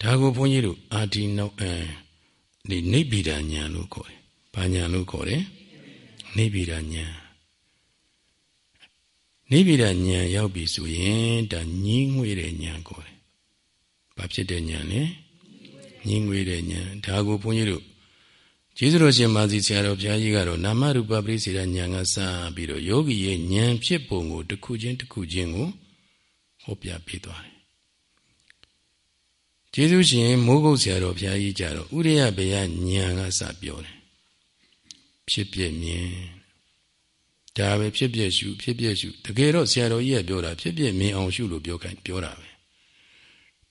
ဒါကိုဘုန်းကြီးတို့အာဒီနောက်အဲဒီနိဗ္ဗိဒာဉာဏ်လို့ခေါ်တယ်။ဘာဉာဏ်လို့ခေါ်တယ်။နိဗ္ဗိဒာဉာဏ်နိဗ္ဗိဒာဉာဏ်ရောက်ပြီဆိုရင်ဒါညင်းငွေတဲ့ဉာဏ်ခေါ်တယ်။ဘာဖြစ်တဲ့ဉာဏ်လဲ။ညင်းငွေတဲ့ဉာဏ်ဒါကိုဘုန်းကြီးတို့ကျေးဇူးတော်ရှင်မာစီဆရာတော်ဘုရားကြီးကတော့နာမရူပပရိစေရဉာဏ်ကစပြီးတော့ယောဂီရဲ့ဉာဏ်ဖြစ်ပုံကိုတစ်ခုချင်းတစ်ခုချင်းကို ဟောပြပေးသွားတယ်ကျေးဇူးရှင်မိုးကုတ်ဆရာတော်ဘုရားကြီးကြတော့ဥရိယဘေယဉာဏ်ကစပြောတယ်ဖြစ်ပြမြင်ဒါပဲဖြစ်ပြရှုဖြစ်ပြရှုတကယ်တော့ဆရာတော်ကြီးကပြောတာဖြစ်ပြမြင်အောင်ရှုလို့ပြောခိုင်းပြောတာပဲ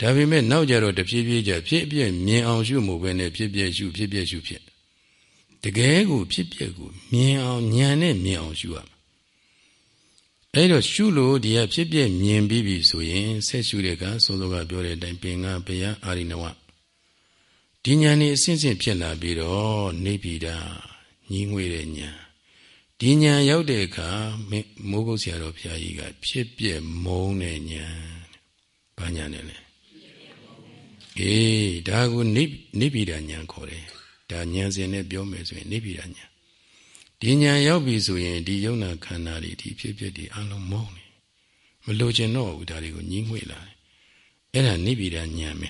ဒါပေမဲ့နောက်ကြတော့တဖြည်းဖြည်းကြဖြစ်ပြမြင်အောင်ရှုမှုပဲနဲ့ဖြစ်ပြရှုဖြစ်ပြရှုဖြစ်တကယ်ကိုဖြစ်ပျက်ကိုမြင်အောင်ဉာဏ်နဲ့မြင်အောင်ရှုရမယ် အဲ့တော့ရှုလို့ဒီကဖြစ်ပျက်မြင်ပြီးပြီဆိုရင်ဆက်ရှုတဲ့ကစောစောကပြောတဲ့အတိုင်းပင်ကဘယအာရိနဝဒီဉာဏ်นี่အစဉ်စဉ်ဖြစ်လာပြီးတော့နေပြီတာညီးငွေတဲ့ဉာဏ်ဒီဉာဏ်ရောက်တဲ့အခါမိုးကုတ်ဆရာတော်ဘုရားကြီးကဖြစ်ပျက်မုန်းတဲ့ဉာဏ်ဘာဉာဏ်လဲလဲအေးဒါကိုနေနေပြီတာဉာဏ်ခေါ်တယ်ဒါဉာဏ်စဉ်နဲ့ပြောမယ်ဆိုရင်နိဗ္ဗိဒဉာဏ် ဒီဉာဏ်ရောက်ပြီဆိုရင်ဒီယုံနာခန္ဓာတွေဒီဖြစ်ဖြစ်ဒီအလုံးမုန်းနေမလိုချင်တော့ဘူးဒါတွေကိုညှိငွေလာတယ်အဲ့ဒါနိဗ္ဗိဒဉာဏ်ပဲ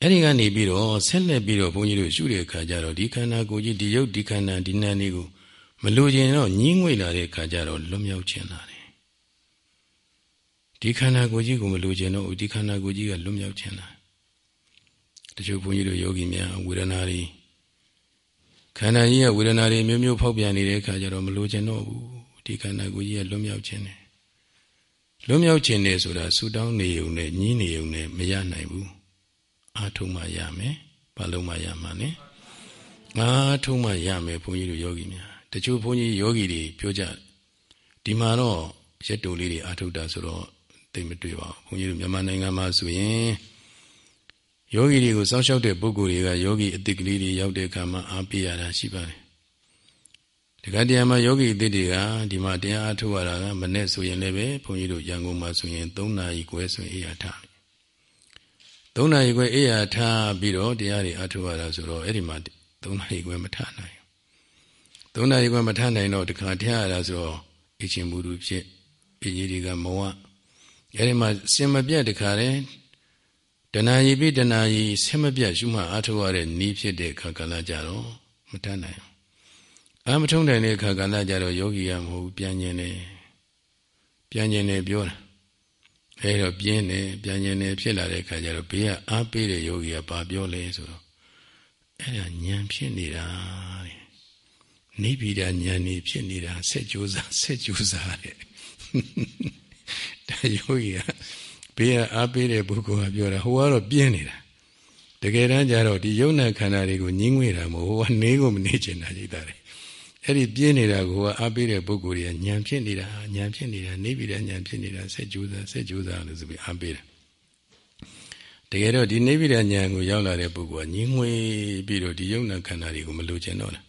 အဲ့ဒီကနေပြီးတော့ဆက်လက်ပြီးတော့ဘုန်းကြီးတို့ရှုတဲ့အခါကျတော့ဒီခန္ဓာကိုယ်ကြီးဒီယုတ်ဒီခန္ဓာဒီနာလေးကိုမလိုချင်တော့ညှိငွေလာတဲ့အခါကျတော့လွတ်မြောက်ခြင်းလာတယ်ဒီခန္ဓာကိုယ်ကြီးကိုမလိုချင်တော့ဒီခန္ဓာကိုယ်ကြီးကလွတ်မြောက်ခြင်းလာတချို့ဘုန်းကြီးတို့ယောဂီများဝေဒနာတွေ ခန္ဓာကြီးရဲ့ဝေဒနာတွေမျိုးမျိုးဖောက်ပြန်နေတဲ့အခါကျတော့မလိုချင်တော့ဘူးဒီခန္ဓာကိုယ်ကြီးကလွတ်မြောက်ခြင်းတယ်လွတ်မြောက်ခြင်းတယ်ဆိုတာဆူတောင်းနေုံနဲ့ညင်းနေုံနဲ့မရနိုင်ဘူးအာထုံမှရမယ်ဘာလို့မှရမှာလဲအာထုံမှရမယ်ဘုန်းကြီးတို့ယောဂီများတချို့ဘုန်းကြီးယောဂီတွေပြောကြဒီမှာတော့ရက်တူလေးတွေအာထုတာဆိုတော့သိမတွေ့ပါဘူးဘုန်းကြီးတို့မြန်မာနိုင်ငံမှာဆိုရင် ယောဂီတွေကိုစောင့်ရှောက်တဲ့ပုဂ္ဂိုလ်တွေကယောဂီအတိတ်ကလေးတွေရောက်တဲ့အခါမှာအားပေးရတာရှိပါတယ်။ဒီကတရားမှာယောဂီအတိတ်တွေကဒီမှာတရားအားထုတ်ရတာကမနဲ့ဆိုရင်လည်းပဲဘုန်းကြီးတို့ရန်ကုန်မှာဆိုရင်၃နာရီခွဲဆိုရင်အေးရထား။၃နာရီခွဲအေးရထားပြီးတော့တရားတွေအားထုတ်ရတာဆိုတော့အဲ့ဒီမှာ၃နာရီခွဲမထားနိုင်ဘူး။၃နာရီခွဲမထားနိုင်တော့တခါထားရတာဆိုတော့အချင်းမူလူဖြစ်အကြီးတွေကမဝအဲ့ဒီမှာစင်မပြတ်တခါလဲ တဏှာကြီးပြီးတဏှာကြီးဆင်းမပြတ်ရှုမှအားထုတ်ရတဲ့ဤဖြစ်တဲ့ခါကာလကြတော့မတတ်နိုင်အာမထုံနိုင်တဲ့ခါကာလကြတော့ယောဂီကမဟုတ်ပြန်ကျင်တယ်ပြန်ကျင်တယ်ပြောတာအဲတော့ပြင်းတယ်ပြန်ကျင်တယ်ဖြစ်လာတဲ့ခါကျတော့ဘေးကအားပေးတဲ့ယောဂီကဘာပြောလဲဆိုတော့အဲ့ဒါဉာဏ်ဖြစ်နေတာတဲ့နိဗ္ဗိဒဉာဏ်นี่ဖြစ်နေတာဆက်ကြိုးစားဆက်ကြိုးစားတဲ့ဒါယောဂီက ဘေးကအားပေးတဲ့ပုဂ္ဂိုလ်ကပြောတာဟိုကတော့ပြင်းနေတာတကယ်တမ်းကျတော့ဒီယုံနာခန္ဓာတွေကိုညှင်းငွေတာမဟုတ်ဟိုကနေကိုမနေချင်တာကြီးတာလေအဲ့ဒီပြင်းနေတာကိုအားပေးတဲ့ပုဂ္ဂိုလ်တွေကညံဖြစ်နေတာညံဖြစ်နေတာနေပြီတဲ့ညံဖြစ်နေတာဆက်ကြိုးစားဆက်ကြိုးစားလို့ဆိုပြီးအားပေးတယ်တကယ်တော့ဒီနေပြီတဲ့ညံကိုရောက်လာတဲ့ပုဂ္ဂိုလ်ကညှင်းငွေပြီးတော့ဒီယုံနာခန္ဓာတွေကိုမလိုချင်တော့တာ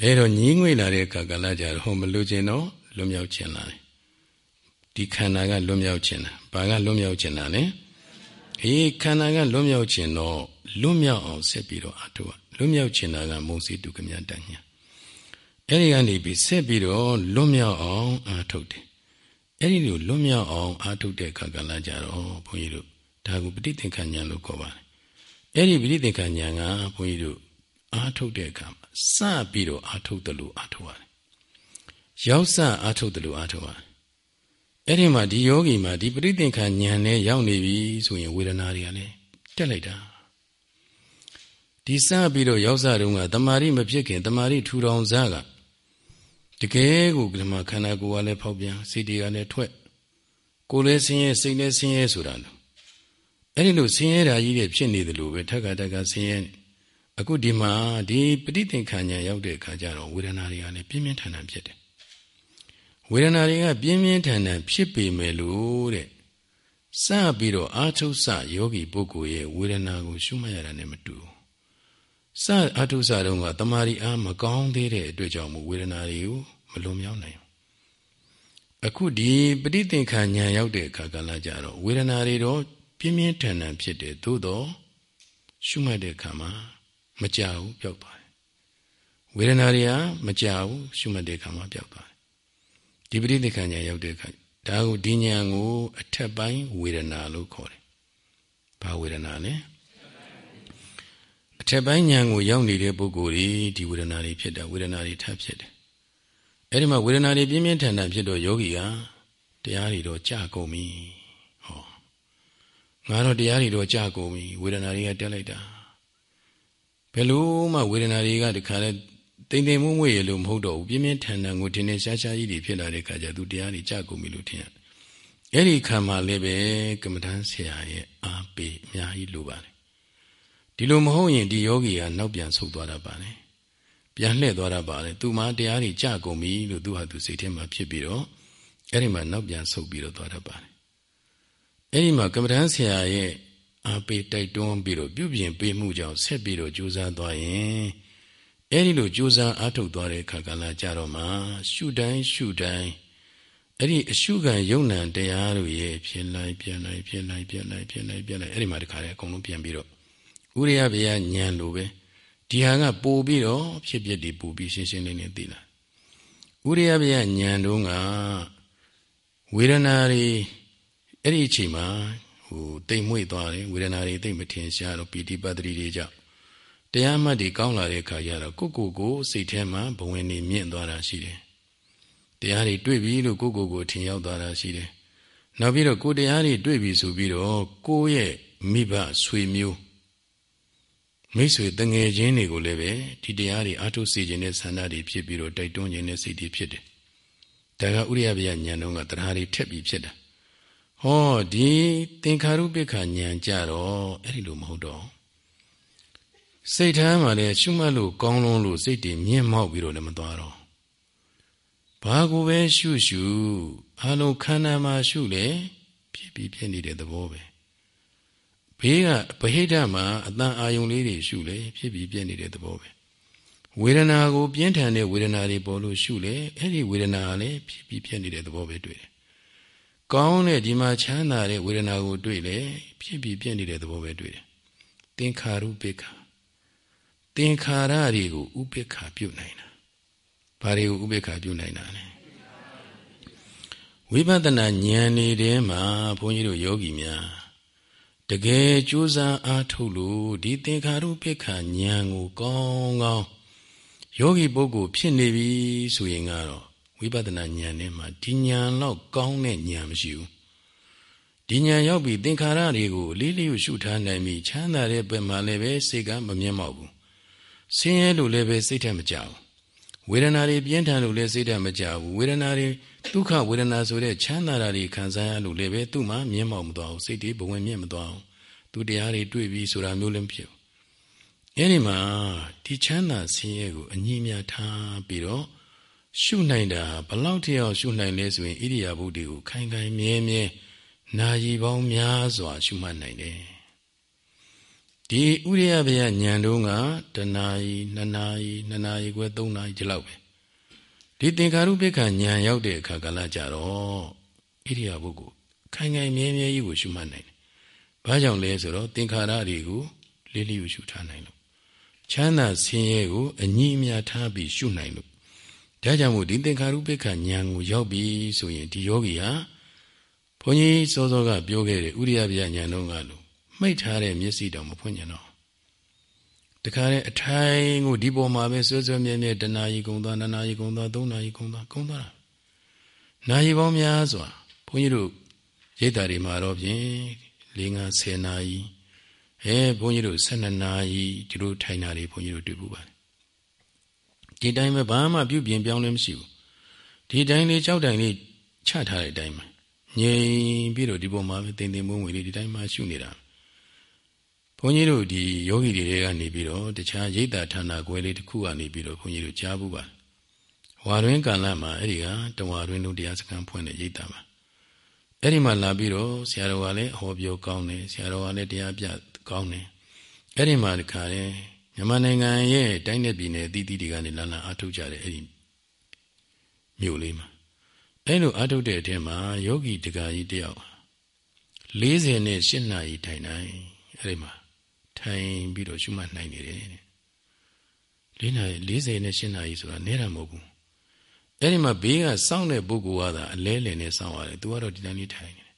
အဲ့တော့ညှင်းငွေလာတဲ့အခါကလည်းကြတော့ဟိုမလိုချင်တော့လွတ်မြောက်ချင်လာတယ် ဒီခန္ဓာကလွတ်မြောက်ခြင်းတာဘာကလွတ်မြောက်ခြင်းတာလဲအေးခန္ဓာကလွတ်မြောက်ခြင်းတော့လွတ်မြောက်အောင်ဆက်ပြီးတော့အထုလွတ်မြောက်ခြင်းတာကမုံစီတုကမြတညာအဲ့ဒီကနေပြီးဆက်ပြီးတော့လွတ်မြောက်အောင်အာထုတ်တယ်အဲ့ဒီလိုလွတ်မြောက်အောင်အာထုတ်တဲ့အခါကလည်းကြတော့ဘုန်းကြီးတို့ဒါကိုပဋိသင်္ခဏ်ဉာဏ်လို့ခေါ်ပါတယ်အဲ့ဒီပဋိသင်္ခဏ်ဉာဏ်ကဘုန်းကြီးတို့အာထုတ်တဲ့အခါမှာစပြီးတော့အာထုတ်တယ်လို့အာထုတ်ရတယ်ရောက်စအာထုတ်တယ်လို့အာထုတ်ရတယ် အဲ့ဒီမှာဒီယောဂီမှာဒီပရိသင်္ခာဉာဏ်နဲ့ရောက်နေပြီဆိုရင်ဝေဒနာတွေကလည်းတက်လိုက်တာဒီစပြီးတော့ရောက်စားတုန်းကတမာရီမဖြစ်ခင်တမာရီထူထောင်စားကတကယ်ကိုဒီမှာခန္ဓာကိုယ်ကလည်းဖောက်ပြန်စိတ်တွေကလည်းထွက်ကိုယ်လည်းဆင်းရဲစိတ်လည်းဆင်းရဲဆိုတာလို့အဲ့ဒီလိုဆင်းရဲတာကြီးတွေဖြစ်နေတယ်လို့ပဲထက်ကတက်ကဆင်းရဲအခုဒီမှာဒီပဋိသင်္ခာဉာဏ်ရောက်တဲ့အခါကျတော့ဝေဒနာတွေကလည်းပြင်းပြင်းထန်ထန်ဖြစ်တယ် ဝေဒနာတွေကပြင်းပြင်းထန်ထန်ဖြစ်ပေမဲ့လို့တဲ့စပြီးတော့အာထုစယောဂီပုဂ္ဂိုလ်ရဲ့ဝေဒနာကိုရှုမှတ်ရတာနဲ့မတူစအာထုစတုန်းကတမာရီအားမကောင်းသေးတဲ့အတွက်ကြောင့်မို့ဝေဒနာတွေကိုမလွန်မြောက်နိုင်အခုဒီပဋိသင်္ခါဉာဏ်ရောက်တဲ့အခါကလည်းကြတော့ဝေဒနာတွေတော့ပြင်းပြင်းထန်ထန်ဖြစ်တယ်သို့တော့ရှုမှတ်တဲ့အခါမှာမကြဘူးပျောက်သွားတယ်ဝေဒနာတွေဟာမကြဘူးရှုမှတ်တဲ့အခါမှာပျောက်သွားတယ် ဒီပရိသေခံညာရောက်တဲ့အခါဒါကိုဒီညာကိုအထက်ပိုင်းဝေဒနာလို့ခေါ်တယ်ဘာဝေဒနာလဲအထက်ပိုင်းညာကိုရောက်နေတဲ့ပုဂ္ဂိုလ်တွေဒီဝေဒနာတွေဖြစ်တာဝေဒနာတွေထပ်ဖြစ်တယ်အဲ့ဒီမှာဝေဒနာတွေပြင်းပြင်းထန်ထန်ဖြစ်တော့ယောဂီကတရားတွေတော့ကြာကုန်ပြီဟောငါတော့တရားတွေတော့ကြာကုန်ပြီဝေဒနာတွေကတက်လိုက်တာဘယ်လို့မှဝေဒနာတွေကတခါလဲ တိမ်တိမ်မွမွေရလို့မဟုတ်တော့ဘူးပြင်းပြင်းထန်ထန်ကိုထင်ထင်ရှားရှားကြီးတွေဖြစ်လာတဲ့အခါကျသူတရားတွေကြာကုန်ပြီလို့ထင်ရအဲ့ဒီခံမှာလည်းပဲကမ္မဋ္ဌာန်းဆရာရဲ့အားပေးအများကြီးလိုပါတယ်ဒီလိုမဟုတ်ရင်ဒီယောဂီကနောက်ပြန်ဆုတ်သွားတာပါလေပြန်လှည့်သွားတာပါလေသူမှတရားတွေကြာကုန်ပြီလို့သူဟာသူစိတ်ထဲမှာဖြစ်ပြီးတော့အဲ့ဒီမှာနောက်ပြန်ဆုတ်ပြီးတော့သွားတတ်ပါတယ်အဲ့ဒီမှာကမ္မဋ္ဌာန်းဆရာရဲ့အားပေးတိုက်တွန်းပြီးတော့ပြုပြင်ပေးမှုကြောင့်ဆက်ပြီးတော့ကြိုးစားသွားရင် အဲ့ဒီလိုကြိုးစားအားထုတ်သွားတဲ့အခါကလာကြတော့မှရှုတိုင်းရှုတိုင်းအဲ့ဒီအရှုခံယုံ nant တရားတို့ရဲ့ဖြစ်လိုက်ပြန်လိုက်ဖြစ်လိုက်ပြန်လိုက်ဖြစ်လိုက်ပြန်လိုက်အဲ့ဒီမှာတခါလေအကုန်လုံးပြန်ပြီးတော့ဥရိယဗျာညံလိုပဲဒီဟာကပို့ပြီးတော့ဖြစ်ဖြစ်ဒီပို့ပြီးရှင်းရှင်းလင်းလင်းသိလာဥရိယဗျာညံတို့ကဝေဒနာတွေအဲ့ဒီအချိန်မှာဟိုတိမ်မွေ့သွားတယ်ဝေဒနာတွေတိတ်မထင်ရှားတော့ပီတိပတ္တိတွေကြောင့် တရားမှတ်တွေကောင်းလာတဲ့အခါကျတော့ကိုကိုကိုစိတ်ထဲမှာဘဝင်နေမြင့်သွားတာရှိတယ်တရားတွေတွေ့ပြီလို့ကိုကိုကိုထင်ရောက်သွားတာရှိတယ်နောက်ပြီးတော့ကိုတရားတွေတွေ့ပြီဆိုပြီးတော့ကိုရဲ့မိဘဆွေမျိုးမိတ်ဆွေတငယ်ချင်းတွေကိုလည်းပဲဒီတရားတွေအားထုတ်စေခြင်းနဲ့ဆန္ဒတွေဖြစ်ပြီးတော့တိုက်တွန်းခြင်းနဲ့စိတ်တွေဖြစ်တယ်ဒါကဥရိယဗျာဉာဏ်တော့ကတရားတွေထက်ပြီးဖြစ်တာဟောဒီသင်္ခါရုပ္ပခဉာဏ်ကြတော့အဲ့ဒီလိုမဟုတ်တော့ စိတ်ထားမှလည်းရှုမှတ်လို့ကောင်းလုံးလို့စိတ်တွေမြင့်မောက်ပြီးတော့လည်းမသွားတော့ဘာကိုပဲရှုရှုအလုံးခန္ဓာမှာရှုလေဖြစ်ပြီးဖြစ်နေတဲ့သဘောပဲဘေးကဗဟိတမှာအတန်အာယုံလေးတွေရှုလေဖြစ်ပြီးပြည့်နေတဲ့သဘောပဲဝေဒနာကိုပြင်းထန်တဲ့ဝေဒနာတွေပေါ်လို့ရှုလေအဲ့ဒီဝေဒနာကလည်းဖြစ်ပြီးပြည့်နေတဲ့သဘောပဲတွေ့တယ်။ကောင်းတဲ့ဒီမှာချမ်းသာတဲ့ဝေဒနာကိုတွေ့လေဖြစ်ပြီးပြည့်နေတဲ့သဘောပဲတွေ့တယ်။သင်္ခါရုပ္ပခ သင်္ခါရတွေကိုဥပ္ပခပြုတ်နိုင်တာ။ဘာတွေကိုဥပ္ပခပြုတ်နိုင်တာလဲ။ဝိပဿနာဉာဏ်နေထဲမှာဘုန်းကြီးတို့ယောဂီများတကယ်ကြိုးစားအားထုတ်လို့ဒီသင်္ခါရုပ္ပခဉာဏ်ကိုကောင်းကောင်းယောဂီပုဂ္ဂိုလ်ဖြစ်နေပြီဆိုရင်ကတော့ဝိပဿနာဉာဏ်နဲ့မှဒီဉာဏ်တော့ကောင်းတဲ့ဉာဏ်မရှိဘူးဒီဉာဏ်ရောက်ပြီးသင်္ခါရတွေကိုလေးလေးရှုထားနိုင်ပြီချမ်းသာတဲ့ဘက်မှာလည်းပဲစိတ်ကမမြင်မောက်ဘူး ဆင်းရဲလို့လည်းပဲစိတ်ထက်မကြဘူးဝေဒနာတွေပြင်းထန်လို့လည်းစိတ်ထက်မကြဘူးဝေဒနာတွေဒုက္ခဝေဒနာဆိုတဲ့ချမ်းသာတာတွေခံစားရလို့လည်းပဲသူ့မှာမြင်မောက်မသွားဘူးစိတ်တွေဘဝင်မြင့်မသွားဘူးသူတရားတွေတွေ့ပြီးဆိုတာမျိုးလည်းမဖြစ်ဘူးအဲ့ဒီမှာဒီချမ်းသာဆင်းရဲကိုအငြင်းများထားပြီးတော့ရှုနိုင်တာဘလောက်တယောက်ရှုနိုင်လဲဆိုရင်ဣရိယာပုဒ်တွေကိုခိုင်ခိုင်မြဲမြဲနာယီပေါင်းများစွာရှုမှတ်နိုင်တယ် ဒီဥရိယဗျာညံတုံးကတနာယီနှစ်နာယီနှစ်နာယီခွဲသုံးနာယီဒီလောက်ပဲဒီသင်္ခါရုပ္ပခညံရောက်တဲ့အခါကလည်းကြတော့ဣရိယာပုဒ်ကိုခိုင်ခိုင်မြဲမြဲကြီးကိုရှုမှတ်နိုင်တယ်ဘာကြောင့်လဲဆိုတော့သင်္ခါရတွေကိုလေးလေးကိုရှုထားနိုင်လို့ချမ်းသာဆင်းရဲကိုအညီအမျှထားပြီးရှုနိုင်လို့ဒါကြောင့်မို့ဒီသင်္ခါရုပ္ပခဉာဏ်ကိုရောက်ပြီဆိုရင်ဒီယောဂီဟာဘုန်းကြီးစောစောကပြောခဲ့တဲ့ဥရိယပြဉာဏ်တော့ကလို့ မှိတ်ထားတဲ့မျက်စိတောင်မဖွင့်ကြတော့တခါလေအထိုင်ကိုဒီပေါ်မှာပဲဆွဆွမြဲမြဲတနာရီကုံသွားနာနာရီကုံသွားသုံးနာရီကုံသွားကုံသွားတာနာရီပေါင်းများစွာဘုန်းကြီးတို့ရိတ်တာတွေမှာတော့ဖြင့်၄၅၁၀နာရီအဲဘုန်းကြီးတို့12နာရီဒီလိုထိုင်တာတွေဘုန်းကြီးတို့တွေ့ဘူးပါတယ်ဒီတိုင်းပဲဘာမှပြုပြင်ပြောင်းလဲမရှိဘူးဒီတိုင်းလေးကြောက်တိုင်လေးချထားတဲ့အတိုင်းပဲငြိမ်ပြီးတော့ဒီပုံမှာပဲတင်တင်မွေးမွေးလေးဒီတိုင်းမှရှုနေတာ ဘုန်းကြီးတို့ဒီယောဂီတွေကနေပြီးတော့တခြားရိတ်တာဌာနကွယ်လေးတစ်ခုကနေပြီးတော့ဘုန်းကြီးတို့ကြားဘူးပါဝါရင်းကာလမှာအဲ့ဒီကတဝါရင်းတို့တရားစခန်းဖွင့်တဲ့ရိတ်တာပါအဲ့ဒီမှာလာပြီးတော့ဆရာတော်ကလည်းဟောပြောကောင်းတယ်ဆရာတော်ကလည်းတရားပြကောင်းတယ်အဲ့ဒီမှာတခါလေမြန်မာနိုင်ငံရဲ့တိုင်းနယ်ပြည်နယ်အသီးသီးတွေကနေလမ်းလမ်းအထုတ်ကြတယ်အဲ့ဒီမြို့လေးမှာအဲ့လိုအထုတ်တဲ့အထက်မှာယောဂီတက္ကကြီးတယောက်40နဲ့8နာရီထိုင်တိုင်းအဲ့ဒီမှာ ထိုင်ပြီးတော့ရှုမှတ်နိုင်နေတယ်၄နာရီ40နဲ့8နာရီဆိုတာနဲတာမဟုတ်ဘူးအဲ့ဒီမှာဘေးကစောင့်တဲ့ပုဂ္ဂိုလ်ကသာအလဲလည်နဲ့စောင့်ရတယ်သူကတော့ဒီတိုင်းလေးထိုင်နေတယ်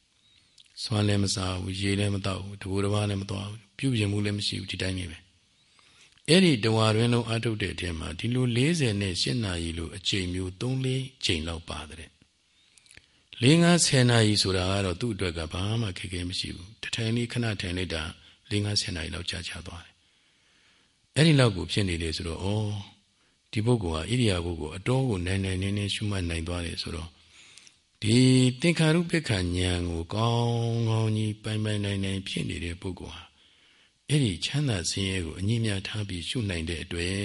စွမ်းလည်းမစားဘူးရေလည်းမတောက်ဘူးတဘူတစ်ပါးလည်းမသွားဘူးပြုပြင်မှုလည်းမရှိဘူးဒီတိုင်းလေးပဲအဲ့ဒီတဝါတွင်လုံးအထုတ်တဲ့အထက်မှာဒီလို40နဲ့8နာရီလိုအချိန်မျိုး3-4ချိန်လောက်ပါတယ်၄၅10နာရီဆိုတာကတော့သူ့အတွက်ကဘာမှခက်ခဲမရှိဘူးတထိုင်လေးခဏထိုင်လိုက်တာ ၄၅10နာရီလောက်ကြာကြာသွားတယ်အဲ့ဒီလောက်ကိုဖြစ်နေတယ်ဆိုတော့ဩဒီပုဂ္ဂိုလ်ဟာဣရိယာပုဂ္ဂိုလ်အတော်ကိုနိုင်နိုင်နေနေရှုမှတ်နိုင်သွားတယ်ဆိုတော့ဒီသင်္ခါရုပ္ပခဉာဏ်ကိုကောင်းကောင်းကြီးပိုင်ပိုင်နိုင်နိုင်ဖြစ်နေတဲ့ပုဂ္ဂိုလ်ဟာအဲ့ဒီချမ်းသာစင်းရဲကိုအငြိမြထားပြီးရှုနိုင်တဲ့အတွက်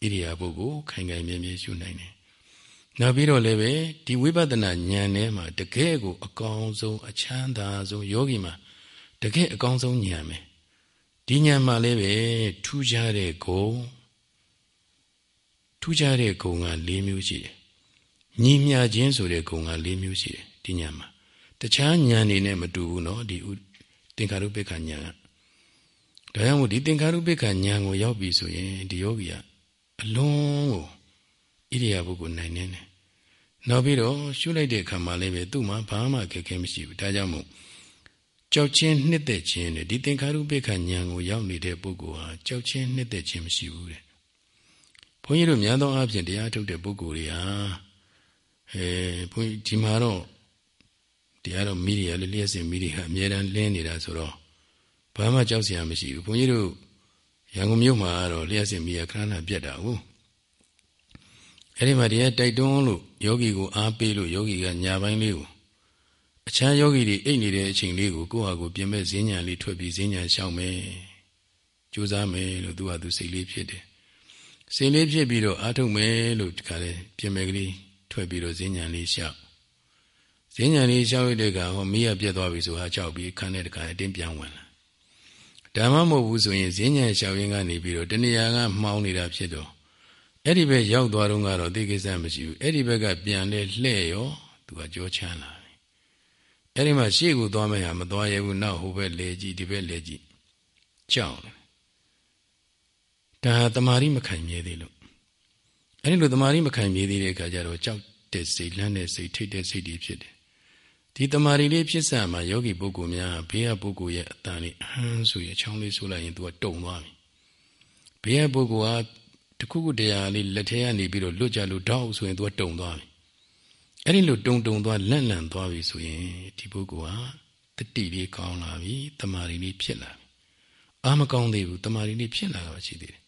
ဣရိယာပုဂ္ဂိုလ်ခိုင်ခိုင်မြဲမြဲရှုနိုင်တယ်နောက်ပြီးတော့လည်းပဲဒီဝိပဿနာဉာဏ်ထဲမှာတကယ်ကိုအကောင်းဆုံးအချမ်းသာဆုံးယောဂီမှာ တကယ်အကောင်းဆုံးဉာဏ်ပဲဒီဉာဏ်မှာလည်းပဲထူးခြားတဲ့ဂုဏ်ထူးခြားတဲ့ဂုဏ်က၄မျိုးရှိတယ်ညီမြခြင်းဆိုတဲ့ဂုဏ်က၄မျိုးရှိတယ်ဒီဉာဏ်မှာတခြားဉာဏ်တွေနဲ့မတူဘူးเนาะဒီသင်္ခါရုပ္ပခဉာဏ်ကဒါကြောင့်မို့ဒီသင်္ခါရုပ္ပခဉာဏ်ကိုရောက်ပြီဆိုရင်ဒီယောဂီကအလုံးကိုဣရိယာပုဂ္ဂိုလ်နိုင်နေတယ်နောက်ပြီးတော့ရှုလိုက်တဲ့အခါမှာလည်းပဲသူ့မှာဘာမှခက်ခဲမရှိဘူးဒါကြောင့်မို့ ကြောက်ချင်းနှစ်သက်ခြင်းနဲ့ဒီသင်္ခါရုပ္ပခဉာဏ်ကိုရောက်နေတဲ့ပုဂ္ဂိုလ်ဟာကြောက်ချင်းနှစ်သက်ခြင်းမရှိဘူးတဲ့ဘုန်းကြီးတို့များသောအားဖြင့်တရားထုတ်တဲ့ပုဂ္ဂိုလ်တွေဟာအဲဘုန်းကြီးဒီမှာတော့တရားတော့မိတွေကလည်းလျှက်စင်မိတွေဟာအများတန်းလင်းနေတာဆိုတော့ဘာမှကြောက်စရာမရှိဘူးဘုန်းကြီးတို့ရန်ကုန်မြို့မှာတော့လျှက်စင်မိရခဏခဏပြတ်တာဟုတ်အဲ့ဒီမှာတရားတိုက်တွန်းလို့ယောဂီကိုအားပေးလို့ယောဂီကညာပိုင်းလေးကို အခြားယောဂီတွေအိတ်နေတဲ့အချိန်လေးကိုကိုယ့်ဟာကိုပြင်မဲ့ဈဉ္ညာလေးထွက်ပြီးဈဉ္ညာရှောင်မယ်ကြိုးစားမယ်လို့သူဟာသူစိတ်လေးဖြစ်တယ်စိတ်လေးဖြစ်ပြီးတော့အားထုတ်မယ်လို့ဒီကလေးပြင်မဲ့ကလေးထွက်ပြီးတော့ဈဉ္ညာလေးရှောက်ဈဉ္ညာလေးရှောက်ရတဲ့ကဟောမိရပြတ်သွားပြီဆိုဟာကြောက်ပြီးခန်းတဲ့တခါအတင်းပြန်ဝင်လာဓမ္မမဟုတ်ဘူးဆိုရင်ဈဉ္ညာရှောက်ရင်းကနေပြီးတော့တဏှာကမှောင်းနေတာဖြစ်တော့အဲ့ဒီဘက်ရောက်သွားတော့ကတော့သိကိစ္စမရှိဘူးအဲ့ဒီဘက်ကပြန်လဲလှဲ့ရောသူကကြောချမ်းလာတယ် အဲ့ဒီမှာရှေ့ကိုသွားမယ်ဟာမသွားရဘူးနောက်ဟိုဘက်လေကြည့်ဒီဘက်လေကြည့်ကြောက်တယ်ဒါတမာရီမခိုင်မြဲသေးလို့အဲ့ဒီလိုတမာရီမခိုင်မြဲသေးတဲ့အခါကျတော့ကြောက်တဲ့စိတ်လန်းတဲ့စိတ်ထိတ်တဲ့စိတ်တွေဖြစ်တယ်ဒီတမာရီလေးဖြစ်စမှာယောဂီပုဂ္ဂိုလ်များဘေးကပုဂ္ဂိုလ်ရဲ့အတန်လေးအဟမ်းဆိုရင်အချောင်းလေးဆိုလိုက်ရင်သူကတုံသွားပြီဘေးကပုဂ္ဂိုလ်ကတခုခုတရားလေးလက်ထဲကနေပြီးတော့လွတ်ကြလို့တောက်ဆိုရင်သူကတုံသွားပြီ အဲ့ဒီလိုတုံတုံသွားလန့်လန့်သွားပြီဆိုရင်ဒီပုဂ္ဂိုလ်ဟာတတိလေးကောင်းလာပြီတမာရီလေးဖြစ်လာပြီအာမကောင်းသေးဘူးတမာရီလေးဖြစ်လာတော့ရှိသေးတယ်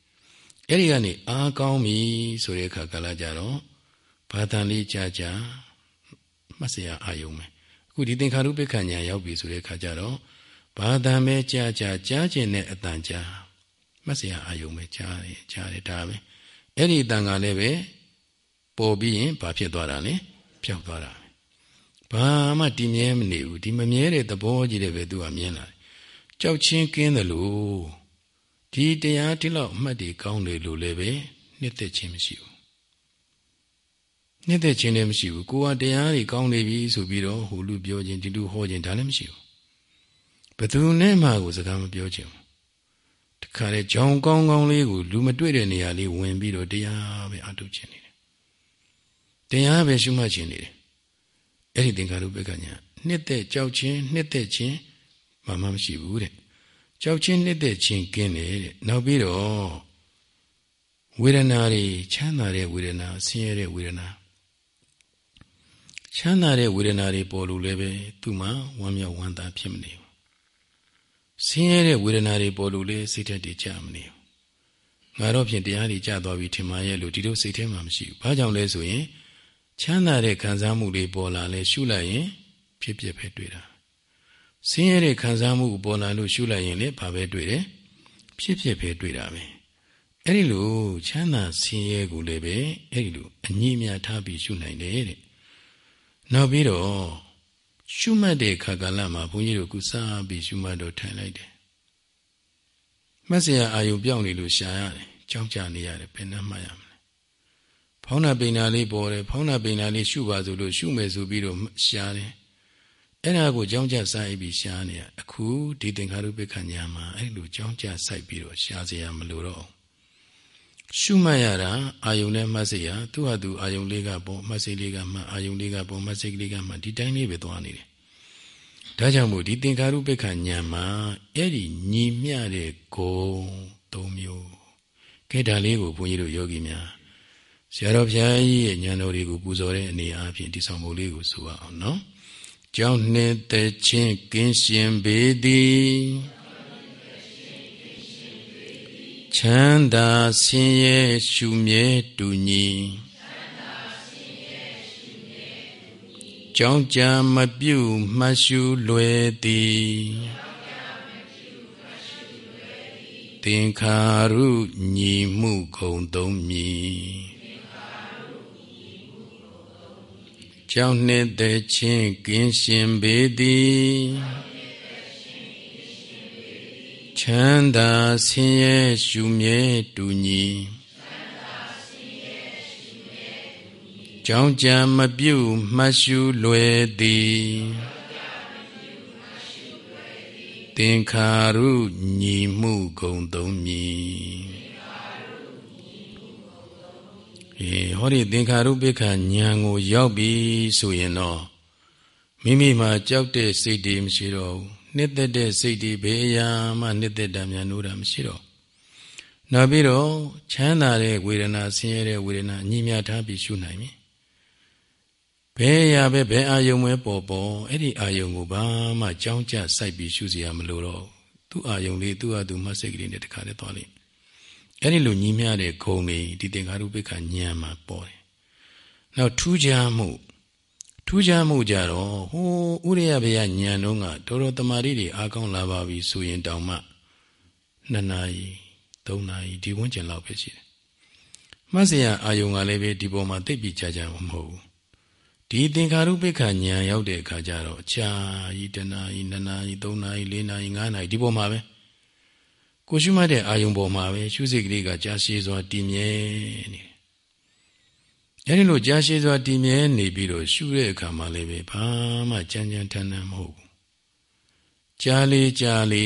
အဲ့ဒီကနေအာကောင်းပြီဆိုတဲ့အခါကလာကြတော့ဘာသာလေးကြာကြာမှတ်စရာအာယုံပဲအခုဒီသင်္ခါရုပ္ပခဏ်ညာရောက်ပြီဆိုတဲ့အခါကျတော့ဘာသာမဲကြာကြာကြားကျင်တဲ့အတန်ကြာမှတ်စရာအာယုံပဲကြားတယ်ကြားတယ်ဒါပဲအဲ့ဒီတန်ကလည်းပဲပေါ်ပြီးရင်ဘာဖြစ်သွားတာလဲ ပျောက်သွားတာဘာမှတည်မြဲမနေဘူးဒီမမြဲတဲ့သဘောကြီးတွေပဲသူကမြင်လာတယ်ကြောက်ချင်းကင်းတယ်လို့ဒီတရားဒီလောက်အမှတ်တွေကောင်းတယ်လို့လည်းပဲနှစ်သက်ခြင်းမရှိဘူးနှစ်သက်ခြင်းလည်းမရှိဘူးကိုကတရားတွေကောင်းနေပြီဆိုပြီးတော့ဟိုလူပြောခြင်းဒီလူဟောခြင်းဒါလည်းမရှိဘူးဘယ်သူနဲ့မှကိုစကားမပြောခြင်းဘူးတခါလေကြောင်ကောင်းကောင်းလေးကိုလူမတွေ့တဲ့နေရာလေးဝင်ပြီးတော့တရားပဲအထုတ်ခြင်းနေ တယ်တရားပဲရှုမှတ်ခြင်းနေတယ်အဲ့ဒီသင်္ခါရုပ္ပကညာနှစ်သက်ကြောက်ခြင်းနှစ်သက်ခြင်းမှမမရှိဘူးတဲ့ကြောက်ခြင်းနှစ်သက်ခြင်းကင်းတယ်တဲ့နောက်ပြီးတော့ဝေဒနာတွေချမ်းသာတဲ့ဝေဒနာဆင်းရဲတဲ့ဝေဒနာချမ်းသာတဲ့ဝေဒနာတွေပေါ်လို့လည်းပဲသူ့မှာဝမ်းမြောက်ဝမ်းသာဖြစ်မနေဘူးဆင်းရဲတဲ့ဝေဒနာတွေပေါ်လို့လေစိတ်ထက်တွေကြာမနေဘူးငါတော့ဖြင့်တရားတွေကြာသွားပြီထင်မှရဲ့လို့ဒီလိုစိတ်ထဲမှာမရှိဘူးဘာကြောင့်လဲဆိုရင် ချမ်းသာတဲ့ခံစားမှုတွေပေါ်လာလဲရှုလိုက်ရင် ဖြစ်ဖြစ်ပဲတွေ့တာဆင်းရဲတဲ့ခံစားမှုပေါ်လာလို့ရှုလိုက်ရင်လည်းဘာပဲတွေ့တယ်ဖြစ်ဖြစ်ပဲတွေ့တာပဲအဲ့ဒီလိုချမ်းသာဆင်းရဲကိုလည်းပဲအဲ့ဒီလိုအငြိအမြထားပြီးရှုနိုင်တယ်တဲ့နောက်ပြီးတော့ရှုမှတ်တဲ့ခါကာလမှာဘုန်းကြီးတို့ကုစားပြီးရှုမှတ်တော့ထိုင်လိုက်တယ်မှတ်စရာအာယုပြောင်းနေလို့ရှာရတယ်ကြောက်ကြနေရတယ်ဘယ်နှမှတ်ရမလဲ ဖောင်းနာပိန်နာလေးပေါ်တယ်ဖောင်းနာပိန်နာလေးရှုပါဆိုလို့ရှုမယ်ဆိုပြီးတော့ရှာတယ်အဲ့ဒါကိုကြောင်းကြစိုက်ပြီးရှာနေရအခုဒီသင်္ခါရုပ္ပခဏညာမှာအဲ့လိုကြောင်းကြစိုက်ပြီးတော့ရှာစရာမလိုတော့ရှုမှတ်ရတာအာယုံနဲ့မှတ်စိတ်ဟာသူ့ဟာသူအာယုံလေးကပေါ်မှတ်စိတ်လေးကမှတ်အာယုံလေးကပေါ်မှတ်စိတ်လေးကမှတ်ဒီတိုင်းလေးပဲသွားနေတယ်ဒါကြောင့်မို့ဒီသင်္ခါရုပ္ပခဉာဏ်မှာအဲ့ဒီညီမျှတဲ့ဂုံ၃မျိုးကဲဒါလေးကိုဘုန်းကြီးတို့ယောဂီများ ဆရာတော်ဘုရားကြီးရဲ့ဉာဏ်တော်တွေကိုပူဇော်တဲ့အနေအားဖြင့်ဒီဆောင်ပုံလေးကိုဆိုအောင်နော်ကြောင်းနှစ်သက်ချင်းကင်းရှင်ပေသည်ချမ်းသာဆင်းရဲရှုမြဲတူညီကြောင်းကြမပြုမှတ်ရှုလွယ်သည်သင်္ခါရုညီမှုခုံသုံးမည် ကြောင့်နှစ်သက်ချင်းကင်းရှင်ပေသည်ချမ်းသာဆင်းရဲရှုမြဲတူညီကြောင်းကြမပြုမှတ်ရှုလွယ်သည်သင်္ခါရုညီမှုဂုံသုံးမည် အေးဟောဒီသင်္ခါရုပ္ပခဉာဏ်ကိုရောက်ပြီဆိုရင်တော့မိမိမှာကြောက်တဲ့စိတ်တွေမရှိတော့ဘူးနှစ်သက်တဲ့စိတ်တွေဘယ်အရာမှနှစ်သက်တာများနိုးတာမရှိတော့နောက်ပြီးတော့ချမ်းသာတဲ့ဝေဒနာဆင်းရဲတဲ့ဝေဒနာအညီမြထားပြီးရှုနိုင်ပြီဘယ်အရာပဲဘယ်အာယုံပဲပေါ်ပေါ်အဲ့ဒီအာယုံကိုဘာမှကြောင်းကြစိုက်ပြီးရှုစရာမလိုတော့သူ့အာယုံလေးသူ့ဟာသူမှတ်စိတ်ကလေးနဲ့တခါတည်းသွားလိမ့် အဲ့ဒီလိုညီမျှတဲ့ဂုံတွေဒီသင်္ခါရုပ္ပခဉာဏ်မှာပေါ်တယ်။နောက်ထူးခြားမှုထူးခြားမှုကြတော့ဟိုဥရိယဘယဉာဏ်တော့ကတော်တော်တမာရီတွေအားကောင်းလာပါပြီဆိုရင်တောင်မှနှစ်နာရီသုံးနာရီဒီဝန်းကျင်လောက်ပဲရှိတယ်။မဆရာအာယုံကလည်းပဲဒီပေါ်မှာသိပ်ပြီးကြာကြာမဟုတ်ဘူး။ဒီသင်္ခါရုပ္ပခဉာဏ်ရောက်တဲ့အခါကျတော့ကြာကြီးတနာရီနှစ်နာရီသုံးနာရီလေးနာရီငါးနာရီဒီပေါ်မှာပဲ။ ကိုရှုမှတ်တဲ့အာယုံပေါ်မှာပဲရှုစိတ်ကလေးကကြာရှည်စွာတည်မြဲနေတယ်။အဲဒီလိုကြာရှည်စွာတည်မြဲနေပြီးတော့ရှုတဲ့အခါမှာလည်းပဲဘာမှကြမ်းကြမ်းထန်ထန်မဟုတ်ဘူး။ကြာလေကြာလေ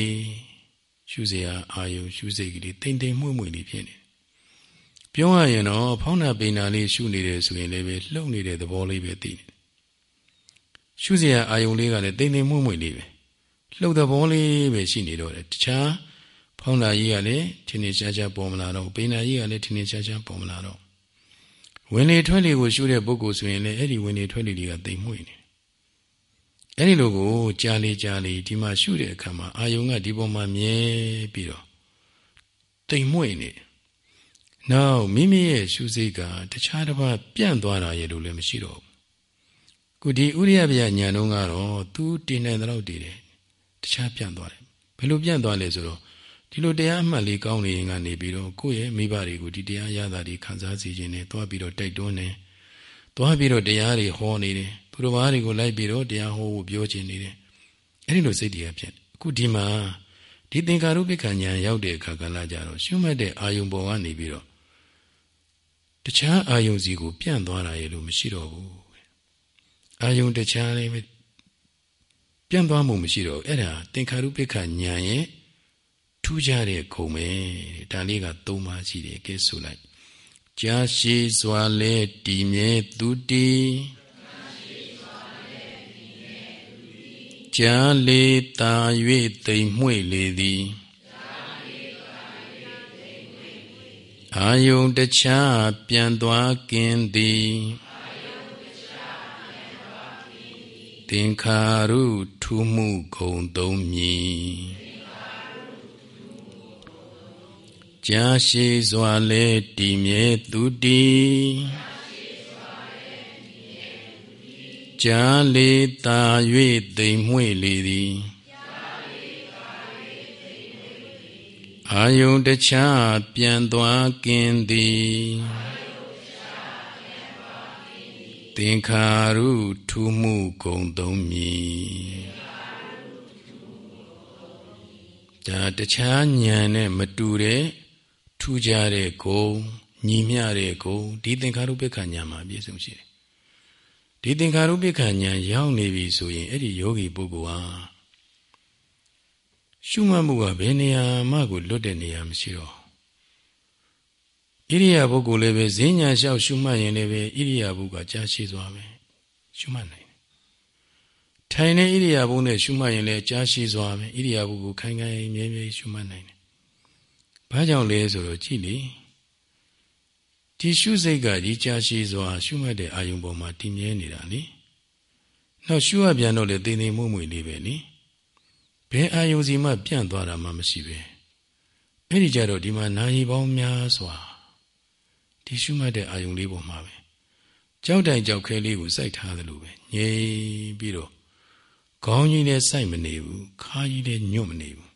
ရှုစရာအာယုံရှုစိတ်ကလေးတိမ်တိမ်မှု့မှု့လေးဖြစ်နေတယ်။ပြောရရင်တော့ဖောင်းနာပိန်နာလေးရှုနေတယ်ဆိုရင်လည်းပဲလှုပ်နေတဲ့သဘောလေးပဲသိနေတယ်။ရှုစရာအာယုံလေးကလည်းတိမ်တိမ်မှု့မှု့လေးပဲလှုပ်သဘောလေးပဲရှိနေတော့တယ်။တခြား ဖောင်းတာကြီးကလည်းထင်းထင်းရှားရှားပေါ်မလာတော့ပိန်တာကြီးကလည်းထင်းထင်းရှားရှားပေါ်မလာတော့ဝင်လေထွက်လေကိုရှုတဲ့ပုဂ္ဂိုလ်ဆိုရင်လည်းအဲ့ဒီဝင်လေထွက်လေတွေကတိမ်မွေ့နေတယ်အဲ့ဒီလိုကိုကြားလေကြားလေဒီမှာရှုတဲ့အခါမှာအာယုံကဒီပေါ်မှာမြဲပြီးတော့တိမ်မွေ့နေနောက်မိမိရဲ့ရှုစိတ်ကတခြားတစ်ပါးပြန့်သွားတာရဲ့လို့လည်းမရှိတော့ဘူးခုဒီဥရိယဗျာညာတော့ကတော့ तू တင်နေတော့တည်တယ်တခြားပြန့်သွားတယ်ဘယ်လိုပြန့်သွားလဲဆိုတော့ ဒီလိုတရားအမှတ်လေးကောင်းနေရင်ကနေပြီးတော့ကိုယ့်ရဲ့မိဘတွေကိုဒီတရားရတာတွေခံစားစေခြင်းနဲ့သွားပြီးတော့တိုက်တွန်းနေသွားပြီးတော့တရားတွေဟောနေတယ်သူတော်ဘာတွေကိုလိုက်ပြီးတော့တရားဟောဖို့ပြောခြင်းနေတယ်အဲ့ဒီလိုစိတ်တရားဖြစ်အခုဒီမှာဒီသင်္ကာရုပ္ပခဉာဏ်ရောက်တဲ့အခါကလည်းကြတော့ရှုမှတ်တဲ့အာယုံပေါ်ကနေပြီးတော့တခြားအာယုံစီကို ပြန့်သွားတာရဲ့လို့မရှိတော့ဘူးအာယုံတခြားလေးပြန့်သွားမှုမရှိတော့အဲ့ဒါသင်္ခါရုပ္ပခဉာဏ်ရဲ့ ထူးခြားတဲ့ခုံပဲဒါလေးကသုံးပါးရှိတယ်ကဲဆိုလိုက်ကြာရှိစွာလဲတည်မြဲသူတည်ကြာလေတာ၍တိမ်မွေ့လေသည်အာယုန်တခြားပြန်သွားကင်းသည်သင်္ခါရုထူးမှုဂုံသုံးမြည် ကြာရှည်စွာလဲတည်မြဲသူတည်ကြာလေတာ၍သိမ်မွေ့လေသည်အာယုန်တခြားပြန်သွားကင်းသည်သင်္ခါရုထူးမှုဂုံသုံးမည်ဒါတခြားဉာဏ်နဲ့မတူတဲ့ ထူးခြားတဲ့ဂုံညီမျှတဲ့ဂုံဒီသင်္ခါရုပ္ပခဉာဏ်မှာပြည့်စုံရှိတယ်ဒီသင်္ခါရုပ္ပခဉာဏ်ရောက်နေပြီဆိုရင်အဲ့ဒီယောဂီပုဂ္ဂိုလ်ဟာရှုမှတ်မှုကဘယ်နေရာမှကိုလွတ်တဲ့နေရာမရှိတော့ဣရိယာပုဂ္ဂိုလ်လည်းပဲဈဉ္ညာလျှောက်ရှုမှတ်ရင်လည်းပဲဣရိယာပုကကြာရှည်စွာပဲရှုမှတ်နိုင်တယ်ထိုင်တဲ့ဣရိယာပုနဲ့ရှုမှတ်ရင်လည်းကြာရှည်စွာပဲဣရိယာပုကိုခိုင်ခိုင်မြဲမြဲရှုမှတ်နိုင်တယ် ဘာကြောင့်လဲဆိုတော့ကြည့်လေဒီရှုစိတ်ကဒီကြာရှည်စွာ ရှုမှတ်တဲ့အာယုံပေါ်မှာတည်မြဲနေတာလေနောက်ရှုရပြန်တော့လေတင်တင်မွမွေလေးပဲလေဘယ်အာယုံစီမှပြန့်သွားတာမှမရှိပဲအဲ့ဒီကြတော့ဒီမှာနာရီပေါင်းများစွာဒီရှုမှတ်တဲ့အာယုံလေးပေါ်မှာပဲကြောက်တိုင်ကြောက်ခဲလေးကိုစိုက်ထားသလိုပဲငြိမ်ပြီးတော့ခေါင်းကြီးနဲ့စိုက်မနေဘူးခါကြီးနဲ့ညွတ်မနေဘူး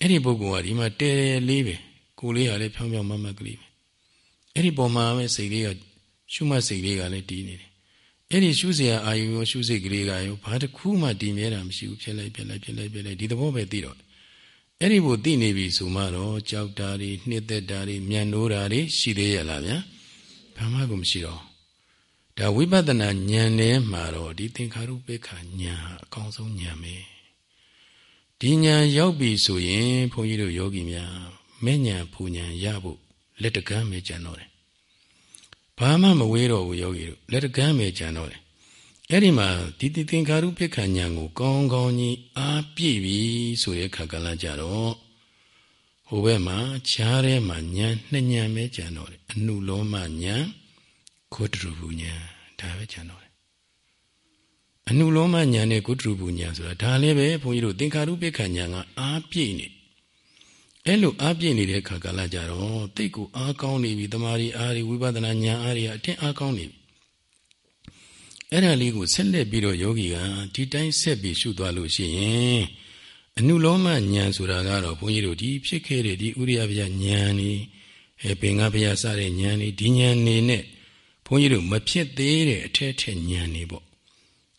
အဲ့ဒီပုဂ္ဂိုလ်ကဒီမှာတဲလေးပဲကိုယ်လေးကလည်းဖြောင်းဖြောင်းမမတ်ကလေးပဲအဲ့ဒီပုံမှန်ပဲစိတ်လေးကရှုမှတ်စိတ်လေးကလည်းတည်နေတယ်အဲ့ဒီရှုစရာအာယုံရောရှုစိတ်ကလေးကရောဘာတစ်ခုမှတည်မြဲတာမရှိဘူးဖြစ်လိုက်ဖြစ်လိုက်ဖြစ်လိုက်ဖြစ်လိုက်ဒီသဘောပဲသိတော့အဲ့ဒီကိုသိနေပြီဆိုမှတော့ကြောက်တာတွေနှစ်သက်တာတွေမြန်လို့တာတွေရှိသေးရလားဗျာဘာမှကိုမရှိတော့ဒါဝိပဿနာဉာဏ်နဲ့မှာတော့ဒီသင်္ခါရုပ္ပခဉာဏ်ဟာအကောင်းဆုံးဉာဏ်ပဲ ဒီဉာဏ်ရောက်ပြီဆိုရင်ဘုန်းကြီးတို့ယောဂီများမဲ့ဉာဏ်ဖူဉာဏ်ရဖို့လက်တကမ်းပဲကြံတော့တယ်ဘာမှမဝေးတော့ဘူးယောဂီတို့လက်တကမ်းပဲကြံတော့တယ်အဲ့ဒီမှာဒီတိသင်္ခါရုပ္ပခဉာဏ်ကိုကောင်းကောင်းကြီးအားပြည့်ပြီဆိုတဲ့ခါကလည်းကြတော့ဟိုဘက်မှာခြားထဲမှာဉာဏ်နှစ်ဉာဏ်ပဲကြံတော့တယ်အနုလောမဉာဏ်ဂုတ္တရူဉာဏ်ဒါပဲကြံတော့တယ် အနုလောမညာနဲ့ကုတ္တရပူညာဆိုတာဒါလည်းပဲဘုန်းကြီးတို့သင်္ခါရုပ္ပခဏ်ညာကအားပြည့်နေအဲ့လိုအားပြည့်နေတဲ့ခါကလာကြတော့တိတ်ကိုအားကောင်းနေပြီတမာရီအားတွေဝိပဿနာညာအားတွေအထင်အားကောင်းနေပြီအဲ့ဒါလေးကိုဆက်လက်ပြီးတော့ယောဂီကဒီတိုင်းဆက်ပြီးရှုသွားလို့ရှိရင်အနုလောမညာဆိုတာကတော့ဘုန်းကြီးတို့ဒီဖြစ်ခဲ့တဲ့ဒီဥရိယဗျာညာနေအဲပင်ကဗျာစတဲ့ညာနေဒီညာနေနဲ့ဘုန်းကြီးတို့မဖြစ်သေးတဲ့အထက်ထက်ညာနေပေါ့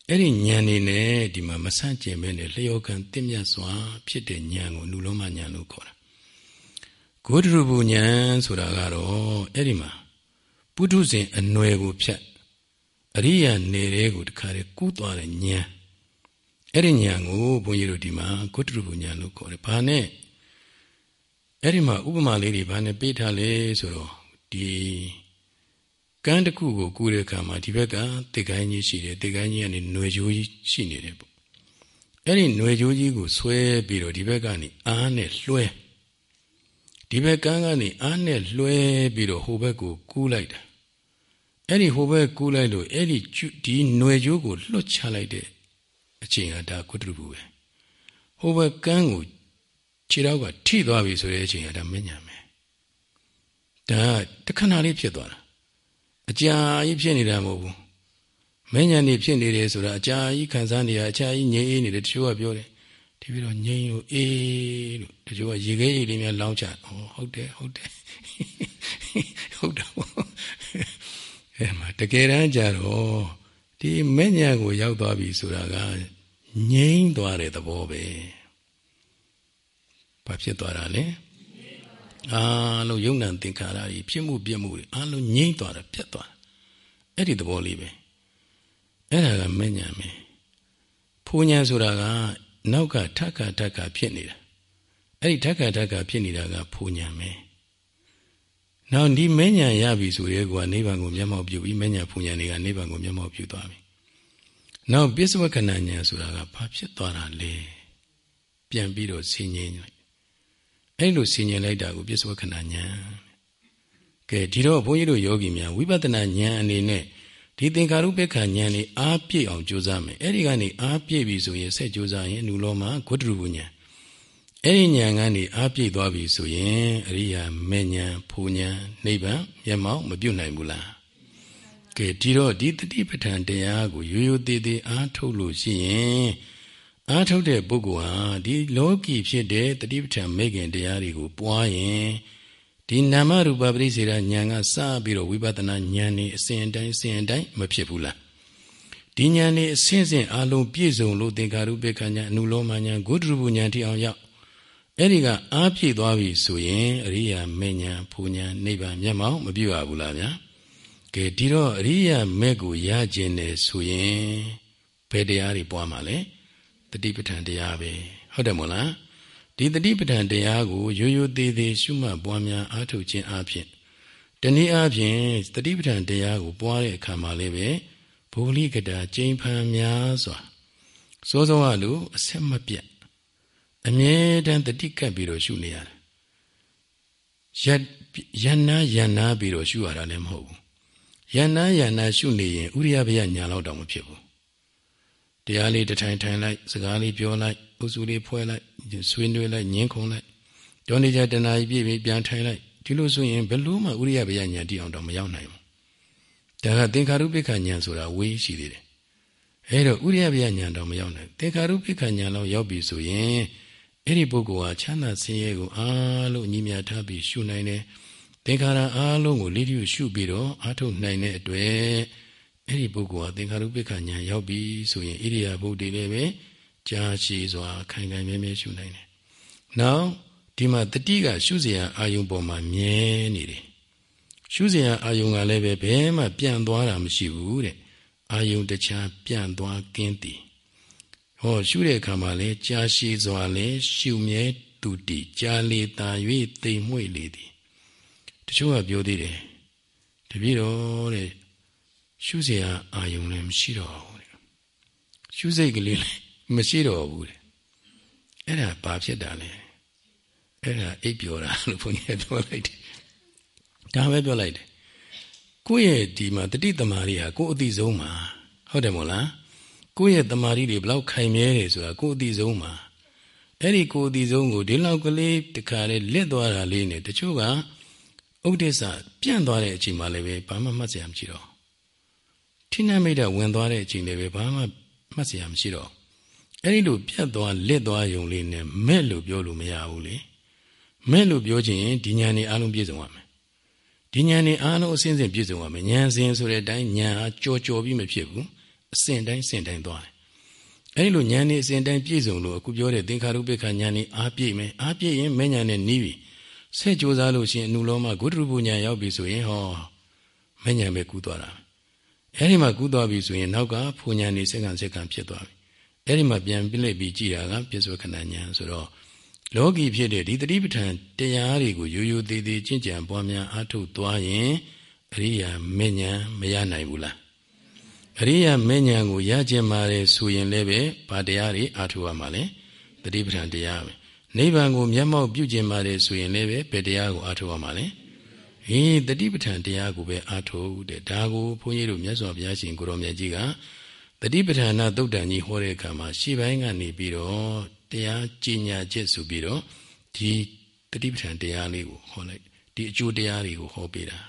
အဲ့ဒီဉာဏ်นี่နဲ့ဒီမှာမဆန့်ကျင်ပဲနဲ့လျောကံတင့်မြတ်စွာ ဖြစ်တဲ့ဉာဏ်ကိုအနုလောမဉာဏ်လို့ခေါ်တာဂုတ္တရူပဉာဏ်ဆိုတာကတော့အဲ့ဒီမှာပုထုဇဉ်အနွယ်ကိုဖြတ်အရိယာနေတဲ့ကိုတခါတည်းကူးသွားတဲ့ဉာဏ်အဲ့ဒီဉာဏ်ကိုဘုန်းကြီးတို့ဒီမှာဂုတ္တရူပဉာဏ်လို့ခေါ်တယ်။ဘာနဲ့အဲ့ဒီမှာဥပမာလေးတွေဘာနဲ့ပေးထားလဲဆိုတော့ဒီ ကန်းတစ်ခုကိုကူးတဲ့အခါမှာဒီဘက်ကတေကိုင်းကြီးရှိတယ်တေကိုင်းကြီးကနေຫນွေကြိုးကြီးရှိနေတယ်ပေါ့အဲ့ဒီຫນွေကြိုးကြီးကိုဆွဲပြီးတော့ဒီဘက်ကနေအားနဲ့လွှဲဒီဘက်ကန်းကနေအားနဲ့လွှဲပြီးတော့ဟိုဘက်ကိုကူးလိုက်တာအဲ့ဒီဟိုဘက်ကူးလိုက်လို့အဲ့ဒီဒီຫນွေကြိုးကိုလွတ်ချလိုက်တဲ့အချိန်ဟာဒါကုတ္တရဘူးပဲဟိုဘက်ကန်းကိုခြေတော့ကထိသွားပြီဆိုတဲ့အချိန်ဟာဒါမညာမယ်ဒါတခဏလေးဖြစ်သွားတာ အကြာကြီးဖြစ်နေတာမဟုတ်ဘူးမညာနေဖြစ်နေတယ်ဆိုတာအကြာကြီးခံစားနေရအကြာကြီးငြိမ်အေးနေတယ်တချို့ကပြောတယ်ဒီပြီးတော့ငြိမ်လို့အေးလို့တချို့ကရေခဲရေလေးများလောင်းချဟောဟုတ်တယ်ဟုတ်တယ်ဟုတ်တယ်အဲမှာတကယ်တမ်းကျတော့ဒီမဲ့ညာကိုရောက်သွားပြီဆိုတာကငြိမ့်သွားတဲ့သဘောပဲဘာဖြစ်သွားတာလဲ အားလုံးယုံ nant သင်္ခါရကြီးဖြစ်မှုပြမှုတွေအားလုံးငြိမ့်သွားတာပြတ်သွားအဲ့ဒီသဘောလေးပဲအဲ့ဒါကမဲ့ညာပဲဖိုးညာဆိုတာကနောက်ကထက်ခါထက်ခါဖြစ်နေတာအဲ့ဒီထက်ခါထက်ခါဖြစ်နေတာကဖိုးညာပဲနောက်ဒီမဉ္ဇဏ်ရပြီဆိုရဲကွာနိဗ္ဗာန်ကိုမျက်မှောက်ပြုပြီးမဉ္ဇဏ်ဖူဉဏ်တွေကနိဗ္ဗာန်ကိုမျက်မှောက်ပြုသွားပြီနောက်ပစ္စဝကဏဉာဏ်ဆိုတာကဘာဖြစ်သွားတာလဲပြန်ပြီးတော့ဆင်ញင်လိုက် အဲ့လိုဆင်ញင်လိုက်တာကိုပစ္စဝကဏဉာဏ်ကဲဒီတော့ဘုန်းကြီးတို့ယောဂီများဝိပဿနာဉာဏ်အနေနဲ့ဒီသင်္ခါရုပ္ပခဉာဏ်นี่အားပြည့်အောင်ကြိုးစားမယ်အဲ့ဒီကနေအားပြည့်ပြီဆိုရင်ဆက်ကြိုးစားရင်နုလောမှာဂုတ္တရူပဉာဏ်အဲ့ဒီဉာဏ်ကနေအားပြည့်သွားပြီဆိုရင်အရိယာမေဉာဏ်ဖူဉာဏ်နိဗ္ဗာန်မျက်မှောက်မပြုတ်နိုင်ဘူးလားကဲဒီတော့ဒီတတိပဋ္ဌာန်တရားကိုရိုးရိုးသေးသေးအားထုတ်လို့ရှိရင် အားထုတ်တဲ့ပုဂ္ဂိုလ်ဟာဒီလောကီဖြစ်တဲ့တတိပဋ္ဌာန်မေခင်တရားတွေကိုပွားရင်ဒီနာမရူပပရိစေရဉာဏ်ကစပြီးတော့ဝိပဿနာဉာဏ်นี่အစဉ်အတိုင်းအစဉ်အတိုင်းမဖြစ်ဘူးလားဒီဉာဏ်นี่အစဉ်စဉ်အလုံးပြည့်စုံလို့သင်္ခါရုပ္ပခဉာဏ်အနုလောမဉာဏ်ဂုတ္တရူပဉာဏ်ထိအောင်ရောက်အဲ့ဒီကအားပြည့်သွားပြီဆိုရင်အရိယာမေညာဖူညာနိဗ္ဗာန်မျက်မှောက်မပြုတ်ရဘူးလားဗျာကဲဒီတော့အရိယာမေကိုရခြင်းတယ်ဆိုရင်ဘယ်တရားတွေပွားမှာလဲ တတိပဋ္ဌာန်တရားပဲဟုတ်တယ်မို့လားဒီတတိပဋ္ဌာန်တရားကိုရိုးရိုးသေးသေးရှုမှတ်ပွားများအားထုတ်ခြင်းအပြင်တနည်းအားဖြင့်တတိပဋ္ဌာန်တရားကိုပွားတဲ့အခါမှာလည်းပဲဘုလိကတာကျိန်ဖန်များစွာစိုးစိုးအလိုအဆက်မပြတ်အမြဲတမ်းတတိကပ်ပြီးတော့ရှုနေရတယ်ယယန္နာယန္နာပြီးတော့ရှုရတာလည်းမဟုတ်ဘူးယန္နာယန္နာရှုနေရင်ဥရိယဘယညာလောက်တောင်မဖြစ်ဘူး တရားလေးတထိုင်ထိုင်လိုက်စကားလေးပြောလိုက်အုပ်စုလေးဖွဲလိုက်ဆွေးနွေးလိုက်ညင်းခုံလိုက်တောနေကြတဏှာကြီးပြည့်ပြီးပြန်ထိုင်လိုက်ဒီလိုဆိုရင်ဘယ်လို့မှဥရိယဘယညာတိအောင်တော့မရောက်နိုင်ဘူးဒါကသင်္ခါရုပ္ပခညာဆိုတာဝေးရှိသေးတယ်အဲတော့ဥရိယဘယညာတော့မရောက်နိုင်သင်္ခါရုပ္ပခညာလောက်ရောက်ပြီဆိုရင်အဲ့ဒီပုဂ္ဂိုလ်ဟာချမ်းသာဆင်းရဲကိုအားလုံးညီမြထားပြီးရှုနိုင်တယ်သင်္ခါရအားလုံးကိုလေးလျူရှုပြီးတော့အားထုတ်နိုင်တဲ့အတွက် အဲ့ဒီပုဂ္ဂိုလ်ဟာသင်္ခါရုပ္ပခညာရောက်ပြီဆိုရင်ဣရိယာပုတ်တွေလည်းပဲကြာရှည်စွာခိုင်ခိုင်မြဲမြဲရှုနိုင်တယ်။နောက်ဒီမှာတတိကရှုစရာအာယုံပေါ်မှာမြဲနေတယ်။ရှုစရာအာယုံကလည်းပဲဘယ်မှပြန့်သွားတာမရှိဘူးတဲ့။အာယုံတခြားပြန့်သွားကင်းတည်ဟောရှုတဲ့အခါမှာလဲကြာရှည်စွာလဲရှုမြဲတူတီကြာလေတာ၍တိမ်မွေ့လေသည်တချို့ကပြောသေးတယ်တပည့်တော်တဲ့ ရှုเสียအာယုံလည်းမရှိတော့ဘူးတဲ့ရှုစိတ်ကလေးလည်းမရှိတော့ဘူးတဲ့အဲ့ဒါဘာဖြစ်တာလဲအဲ့ဒါအိပ်ပျော်တာလို့ဘုန်းကြီးပြောလိုက်တယ်ဒါပဲပြောလိုက်တယ်ကိုယ့်ရဲ့ဒီမှာတတိတမာရီဟာကိုယ်အသိဆုံးမှာဟုတ်တယ်မို့လားကိုယ့်ရဲ့တမာရီတွေဘလောက်ခိုင်မြဲတယ်ဆိုတာကိုယ်အသိဆုံးမှာအဲ့ဒီကိုယ်အသိဆုံးကိုဒီလောက်ကလေးတခါလေးလစ်သွားတာလေးနဲ့တချို့ကဥဒိစ္စပြန့်သွားတဲ့အချိန်မှလည်းပဲဘာမှမှတ်စရာမရှိတော့ ထိနှံမိတဲ့ဝင်သွားတဲ့အချိန်လည်းပဲဘာမှမှတ်စရာမရှိတော့အဲ့ဒီလိုပြတ်သွားလစ်သွားယုံလေးနဲ့မဲ့လို့ပြောလို့မရဘူးလေမဲ့လို့ပြောချင်ရင်ဒီညာနေအားလုံးပြည့်စုံရမယ်ဒီညာနေအားလုံးအစဉ်စဉ်ပြည့်စုံရမယ်ညာစဉ်ဆိုတဲ့အတိုင်းညာဟာကြော်ကြော်ပြီးမဖြစ်ဘူးအစဉ်တိုင်းစဉ်တိုင်းသွားတယ်အဲဒီလိုဉာဏ်နဲ့အစဉ်တိုင်းပြည့်စုံလို့အခုပြောတဲ့သင်္ခါရုပ္ပခဉာဏ်နဲ့အားပြည့်မယ်အားပြည့်ရင်မဲ့ဉာဏ်နဲ့နီးပြီဆက်ကြိုးစားလို့ရှိရင်အနုလောမဂုတ္တရူပဉာဏ်ရောက်ပြီဆိုရင်ဟောမဲ့ဉာဏ်ပဲကူးသွားတာ အဲဒီမှာကူးသွားပြီဆိုရင်နောက်ကဖူဉာဏ်နေစက္ကန့်စက္ကန့်ဖြစ်သွားပြီအဲဒီမှာပြန်ပြလိုက်ပြီးကြည်တာကပြစ္ဆုခဏဉာဏ်ဆိုတော့လောကီဖြစ်တဲ့ဒီတတိပဋ္ဌာန်တရားတွေကိုရိုးရိုးသေးသေးကျင့်ကြံပွားများအားထုတ်သွားရင်အရိယာမဲ့ဉာဏ်မရနိုင်ဘူးလားအရိယာမဉ္ဇဉ်ကိုရကျင်ပါတယ်ဆိုရင်လည်းပဲဘာတရားတွေအားထုတ်ရမှာလဲတတိပဋ္ဌာန်တရားပဲနိဗ္ဗာန်ကိုမျက်မှောက်ပြုကျင်ပါတယ်ဆိုရင်လည်းပဲဘယ်တရားကိုအားထုတ်ရမှာလဲ ဟေးတတိပဋ္ဌာန်တရားကိုပဲအားထုတ်တဲ့ဒါကိုဘုန်းကြီးတို့မြတ်စွာဘုရားရှင်ကိုရောမြတ်ကြီးကတတိပဋ္ဌာန်သုတ်တန်ကြီးဟောတဲ့အခါမှာရှေ့ပိုင်းကနေပြီးတော့တရားကြီးညာချက်ဆိုပြီးတော့ဒီတတိပဋ္ဌာန်တရားလေးကိုဟောလိုက်ဒီအကျိုးတရားတွေကိုဟောပေးတာ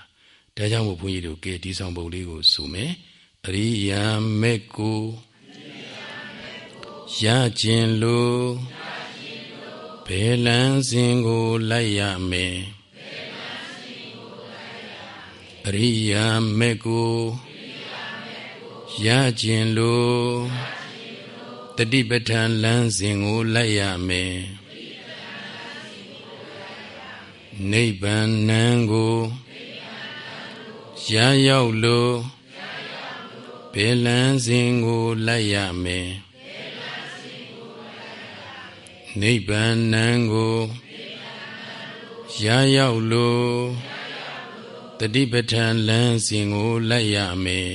ဒါကြောင့်မို့ဘုန်းကြီးတို့ကဲဒီဆောင်ပုံလေးကိုဆိုမယ်အရိယာမေကိုရခြင်းလိုဘယ်လန်းစဉ်ကိုလိုက်ရမယ် အရိယာမေကိုရခြင်းလိုတတိပဋ္ဌာန်လမ်းစဉ်ကိုလိုက်ရမယ်နိဗ္ဗာန်နံကိုရရောက်လို့ဘယ်လန်းစဉ်ကိုလိုက်ရမယ်နိဗ္ဗာန်နံကိုရရောက်လို့ တတိပဋ္ဌာန်လမ်းစဉ်ကိုလိုက်ရမယ်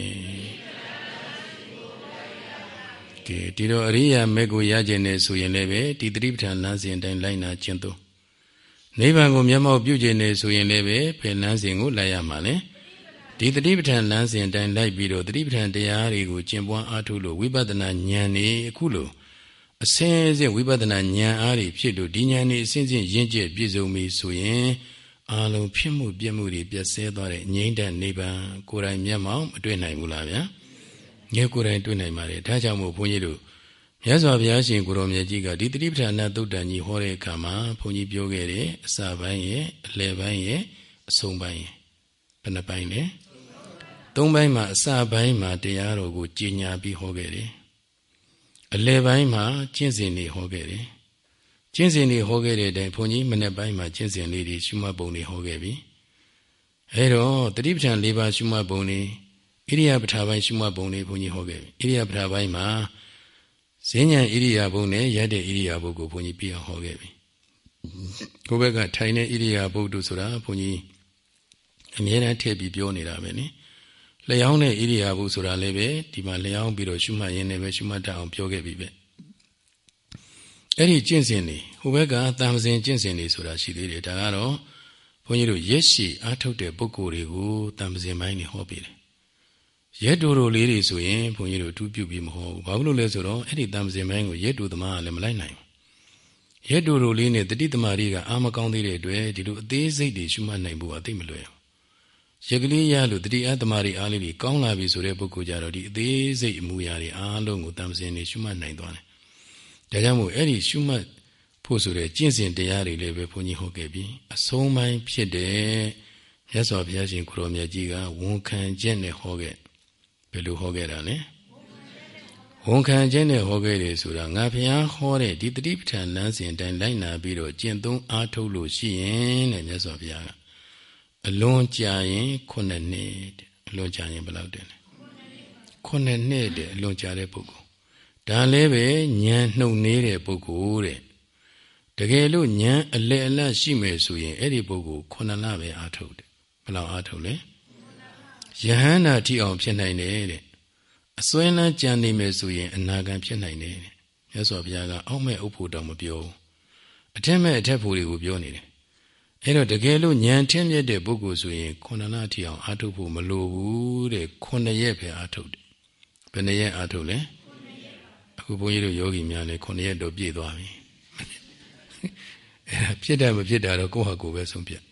ကဲဒီတော့အရိယာမေကိုရခြင်းနဲ့ဆိုရင်လည်းပဲဒီတတိပဋ္ဌာန်လမ်းစဉ်အတိုင်းလိုက်နာခြင်းသို့နိဗ္ဗာန်ကိုမျက်မှောက်ပြုခြင်းနဲ့ဆိုရင်လည်းပဲဘယ်လမ်းစဉ်ကိုလိုက်ရမှာလဲဒီတတိပဋ္ဌာန်လမ်းစဉ်တိုင်းလိုက်ပြီးတော့တတိပဋ္ဌာန်တရားတွေကိုကျင့်ပွားအားထုတ်လို့ဝိပဿနာဉာဏ်นี่အခုလို့အစင်းစင်းဝိပဿနာဉာဏ်အားတွေဖြစ်လို့ဒီဉာဏ်นี่အစင်းစင်းရင့်ကျက်ပြည့်စုံပြီဆိုရင် အာလုံးဖြစ်မှုပြည့်မှုတွေပြည့်စဲသွားတဲ့ငြိမ့်တဲ့နိဗ္ဗာန်ကိုယ်တိုင်မျက်မှောက်မတွေ့နိုင်ဘူးလားဗျာငယ်ကိုယ်တိုင်တွေ့နိုင်ပါတယ်ဒါကြောင့်မို့ဘုန်းကြီးတို့မြတ်စွာဘုရားရှင်ကိုရောမြတ်ကြီးကဒီတတိပဋ္ဌာန်သုတ်တန်ကြီးဟောတဲ့အခါမှာဘုန်းကြီးပြောခဲ့တယ်အစပိုင်းရဲ့အလယ်ပိုင်းရဲ့အဆုံးပိုင်းရဲ့ဘယ်နှပိုင်းလဲသုံးပိုင်းမှာအစပိုင်းမှာတရားတော်ကိုကြီးညာပြီးဟောခဲ့တယ်အလယ်ပိုင်းမှာကျင့်စဉ်တွေဟောခဲ့တယ် ကျင့်စဉ်တွေဟောခဲ့တဲ့အတိုင်းဘုန်းကြီးမနေ့ပိုင်းမှာကျင့်စဉ်လေးတွေရှုမှတ်ပုံတွေဟောခဲ့ပြီအဲတော့တတိပဋ္ဌာန်၄ပါးရှုမှတ်ပုံတွေဣရိယာပဋ္ဌာပိုင်းရှုမှတ်ပုံတွေဘုန်းကြီးဟောခဲ့ပြီဣရိယာပဋ္ဌာပိုင်းမှာဈဉ္ဉံဣရိယာပုနဲ့ရတဲ့ဣရိယာပုကိုဘုန်းကြီးပြအောင်ဟောခဲ့ပြီကိုယ့်ဘက်ကထိုင်တဲ့ဣရိယာပုတို့ဆိုတာဘုန်းကြီးအမြဲတမ်းထည့်ပြီးပြောနေတာပဲနိလျှောင်းတဲ့ဣရိယာပုဆိုတာလည်းပဲဒီမှာလျှောင်းပြီးတော့ရှုမှတ်ရင်းနဲ့ပဲရှုမှတ်တတ်အောင်ပြောခဲ့ပြီပဲ အဲ့ဒီကျင့်စဉ်တွေဟိုဘက်ကတမ်စင်ကျင့်စဉ်တွေဆိုတာရှိသေးတယ်ဒါကတော့ဘုန်းကြီးတို့ရက်ရှိအားထုတ်တဲ့ပုဂ္ဂိုလ်တွေကိုတမ်စင်ပိုင်းနေဟောပြတယ်ရက်တူတူလေးတွေဆိုရင်ဘုန်းကြီးတို့အထူးပြုပြီးမဟောဘူးဘာလို့လဲဆိုတော့အဲ့ဒီတမ်စင်ပိုင်းကိုရက်တူသမားကလည်းမလိုက်နိုင်ဘူးရက်တူတူလေးနဲ့တတိသမารီကအာမကောင်းသေးတဲ့အတွက်ဒီလိုအသေးစိတ်တွေရှုမှတ်နိုင်ဖို့အသိမလွယ်ဘူးရက်ကလေးရလို့တတိအသမารီအားလေးတွေကောင်းလာပြီဆိုတဲ့ပုဂ္ဂိုလ်ကြတော့ဒီအသေးစိတ်အမူအရာတွေအားလုံးကိုတမ်စင်တွေရှုမှတ်နိုင်သွားတယ် ဒါကြောင့်မို့အဲ့ဒီရှုမှတ်ဖို့ဆိုတဲ့ကျင့်စဉ်တရားတွေလည်းပဲဘုန်းကြီးဟောခဲ့ပြီးအဆုံးပိုင်းဖြစ်တဲ့မြတ်စွာဘုရားရှင်ကိုရောမြတ်ကြီးကဝန်ခံချက်နဲ့ဟောခဲ့ဘယ်လိုဟောခဲ့တာလဲဝန်ခံချက်နဲ့ဟောခဲ့တယ်ဆိုတာငါဘုရားဟောတဲ့ဒီတတိပဋ္ဌာန်လမ်းစဉ်အတိုင်းလိုက်နာပြီးတော့ကျင့်သုံးအားထုတ်လို့ရှိရင်တဲ့မြတ်စွာဘုရားကအလွန်ကြာရင်ခုနှစ်နှစ်အလွန်ကြာရင်ဘယ်လောက်တည်းလဲခုနှစ်နှစ်တဲ့အလွန်ကြာတဲ့ပုဂ္ဂိုလ် ဒါလည်းပဲဉာဏ်နှုတ်နေတဲ့ပုဂ္ဂိုလ်တဲ့တကယ်လို့ဉာဏ်အလယ်အလတ်ရှိမယ်ဆိုရင်အဲ့ဒီပုဂ္ဂိုလ်ခုနှစ်လပဲအာထုတ်တယ်ဘယ်လောက်အာထုတ်လဲယဟန္တာတိအောင်ဖြစ်နိုင်တယ်တဲ့အစွဲလန်းကြံနေမယ်ဆိုရင်အနာဂံဖြစ်နိုင်တယ်တဲ့မြတ်စွာဘုရားကအောက်မဲ့ဥဖို့တော်မပြောဘူးအထက်မဲ့အထက်ဖို့တွေကိုပြောနေတယ်အဲ့တော့တကယ်လို့ဉာဏ်ထင်းမြတ်တဲ့ပုဂ္ဂိုလ်ဆိုရင်ခုနှစ်လတိအောင်အာထုတ်ဖို့မလိုဘူးတဲ့ခုနှစ်ရက်ပဲအာထုတ်တယ်ဘယ်နှရက်အာထုတ်လဲ အခုဘုန်းကြီးတို့ယောဂီများလည်းခုနှစ်ရက်တော့ပြည့်သွားပြီအဲဖြစ်တယ်မဖြစ်တာတော့ကိုယ့်ဟာကိုယ်ပဲဆုံးဖြတ်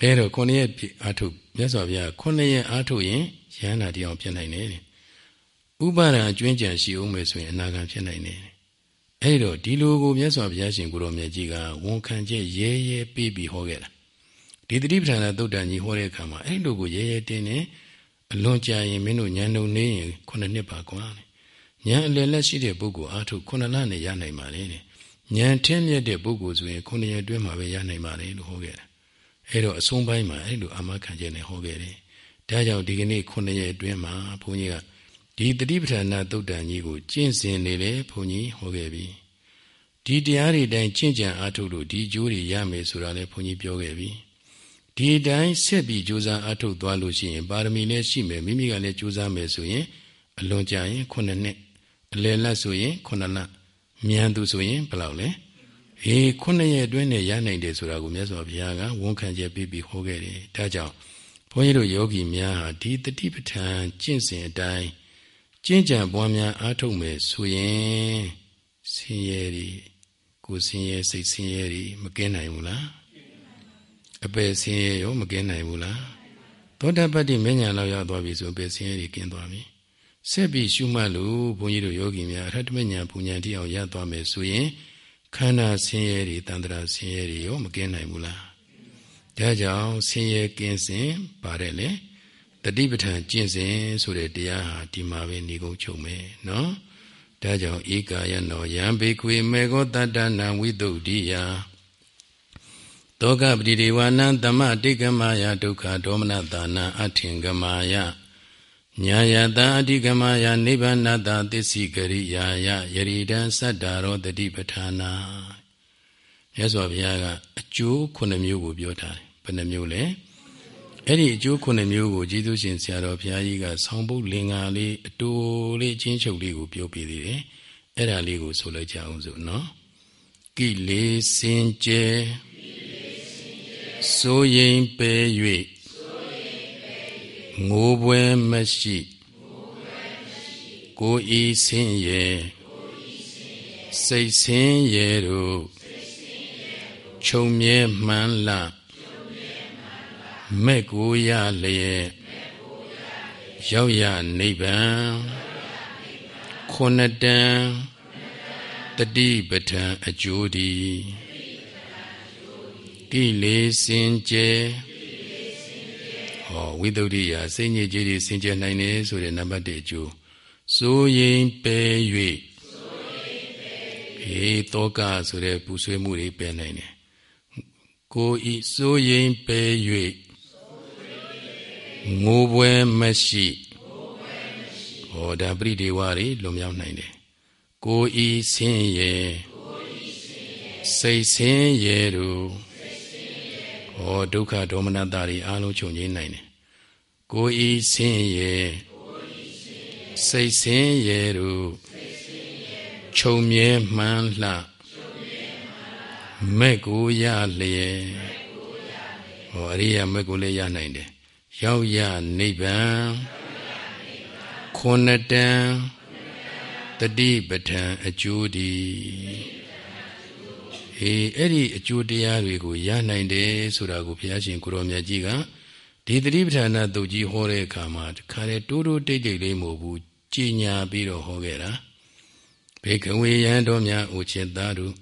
အဲတော့ခုနှစ်ရက်ပြည့်အာထုတ်မြတ်စွာဘုရားခုနှစ်ရက်အာထုတ်ရင်ရဟန္တာတရားဖြစ်နိုင်တယ်ဥပါဒံအကျွင်းကြံရှိအောင်မယ်ဆိုရင်အနာဂံဖြစ်နိုင်တယ်အဲ့တော့ဒီလိုကိုမြတ်စွာဘုရားရှင်ကိုရောမြတ်ကြီးကဝန်ခံချက်ရဲရဲပြီးပြီးဟောခဲ့တာဒီတတိပဌာန်သုတ်တန်ကြီးဟောတဲ့အခါမှာအဲ့လိုကိုရဲရဲတင်းနေအလွန်ကြာရင်မင်းတို့ဉာဏ်ုံနေရင်ခုနှစ်နှစ်ပါကွာ ဉာဏ်အလယ်လက်ရှိတဲ့ပုဂ္ဂိုလ်အားထုတ်ခုနှစ်လနဲ့ရနိုင်ပါလေတဲ့ဉာဏ်ထင်းမြတ်တဲ့ပုဂ္ဂိုလ်ဆိုရင်ခုနှစ်ရက်အတွင်းမှာပဲရနိုင်ပါလေလို့ဟောခဲ့တာအဲ့တော့အဆုံးပိုင်းမှာအဲ့လိုအာမခံချက်နဲ့ဟောခဲ့တယ်ဒါကြောင့်ဒီကနေ့ခုနှစ်ရက်အတွင်းမှာဘုန်းကြီးကဒီတတိပဌာနာသုတ်တန်ကြီးကိုကျင့်စဉ်နေလေဘုန်းကြီးဟောခဲ့ပြီဒီတရားတွေတိုင်းကျင့်ကြံအားထုတ်လို့ဒီကျိုးတွေရမယ်ဆိုတာလည်းဘုန်းကြီးပြောခဲ့ပြီဒီတိုင်းဆက်ပြီးကြိုးစားအားထုတ်သွားလို့ရှိရင်ပါရမီလည်းရှိမယ်မိမိကလည်းကြိုးစားမယ်ဆိုရင်အလွန်ကြာရင်ခုနှစ်နှစ် အလယ်လတ်ဆိုရင်ခုနှစ်လမြန်သူဆိုရင်ဘယ်လောက်လဲအေးခုနှစ်ရက်အတွင်းနဲ့ရနိုင်တယ်ဆိုတာကိုမြတ်စွာဘုရားကဝန်ခံချက်ပေးပြီးဟောခဲ့တယ်ဒါကြောင့်ဘုန်းကြီးတို့ယောဂီများဟာဒီတတိပဋ္ဌာန်ကျင့်စဉ်အတိုင်းကျင့်ကြံပွားများအားထုတ်မယ်ဆိုရင်ဆင်းရဲတွေကိုယ်ဆင်းရဲစိတ်ဆင်းရဲတွေမကင်းနိုင်ဘူးလားအပယ်ဆင်းရဲရောမကင်းနိုင်ဘူးလားသောတပတ္တိမဉ္ဇဉ်လောက်ရောက်သွားပြီဆိုအပယ်ဆင်းရဲတွေကင်းသွားပြီ ဆက်ပြီးရှုမှတ်လို့ဘုန်းကြီးတို့ယောဂီများအရဟတမဉ္ဇဉ်ပူဉ္ဇဉ်တိအောင်ရသွားမယ်ဆိုရင်ခန္ဓာဆင်းရဲတွေတန်ត្រာဆင်းရဲတွေရောမကင်းနိုင်ဘူးလားဒါကြောင့်ဆင်းရဲကင်းစဉ်ပါတယ်လေတတိပဋ္ဌာန်ကျင့်စဉ်ဆိုတဲ့တရားဟာဒီမှာပဲနေကုန်ချုပ်မယ်နော်ဒါကြောင့်ဧကာယနောယံဘေခွေမေဃောတတ္တနံဝိတုဒ္ဓိယတောကပတိဒေဝနံတမတိကမာယဒုက္ခဒေါမနတာနံအထင်ကမာယ ညာယတာအဓိကမာယနိဗ္ဗာနတာသစ္စိကရိယာယယရိဒံစတ္တာရောတတိပဋ္ဌာနာမြတ်စွာဘုရားကအကျိုးခုနှစ်မျိုးကိုပြောထားတယ်ဘယ်နှမျိုးလဲအဲ့ဒီအကျိုးခုနှစ်မျိုးကိုကျေးဇူးရှင်ဆရာတော်ဘုရားကြီးကဆောင်းပုတ်လင်္ကာလေးအတူလေးချင်းချုပ်လေးကိုပြောပြသေးတယ်အဲ့ဒါလေးကိုဆိုလိုက်ကြအောင်စို့နော်ကိလေစင်ကြယ်စိုးရင်ပဲ၍ ငိုပွဲမရှိကိုဤဆင်းရဲစိတ်ဆင်းရဲတို့ခြုံမြဲမှန်လမဲ့ကိုရလျက်ရောက်ရနိဗ္ဗာန်ခုနှစ်တန်တတိပဋ္ဌာန်အကျိုးဒီကိလေစင်ကြယ် ဟောဝိသုဒ္ဓိယစိတ်ညစ်ကြေးတွေစင်ကြယ်နိုင်တယ်ဆိုတဲ့နံပါတ်1အကျိုးစိုးရင်ပဲ၍ဟေတောကဆိုတဲ့ပူဆွေးမှုတွေပယ်နိုင်တယ်ကိုဤစိုးရင်ပဲ၍ငိုပွဲမရှိဟောဒါပရိဒေဝတွေလွန်မြောက်နိုင်တယ်ကိုဤဆင်းရဲစိတ်ဆင်းရဲတို့ ဟဟောဒုက္ခဒေါမနတာတွေအားလုံးချုပ်ငြိမ်းနိုင်တယ်ကိုဤဆင်းရဲစိတ်ဆင်းရဲတို့ခြုံမြဲမှန်းလှမဲ့ကိုရလျက်ဟောအရိယာမဲ့ကိုလည်းရနိုင်တယ်ရောက်ရနိဗ္ဗာန်ခုနှစ်တန်တတိပဋ္ဌာန်အကျိုးဒီ အေးအဲ့ဒီအကျိုးတရားတွေကိုရနိုင်တယ်ဆိုတာကိုဘုရားရှင်ကိုရောမြတ်ကြီးကဒီတတိပဋ္ဌာန်တုတ်ကြီးဟောတဲ့အခါမှာတခါလေတိုးတိုးတိတ်တိတ်လေးမဟုတ်ဘူးကြီးညာပြီးတော့ဟောခဲ့တာဘေကဝေယံတော်များဥจิตသားတို့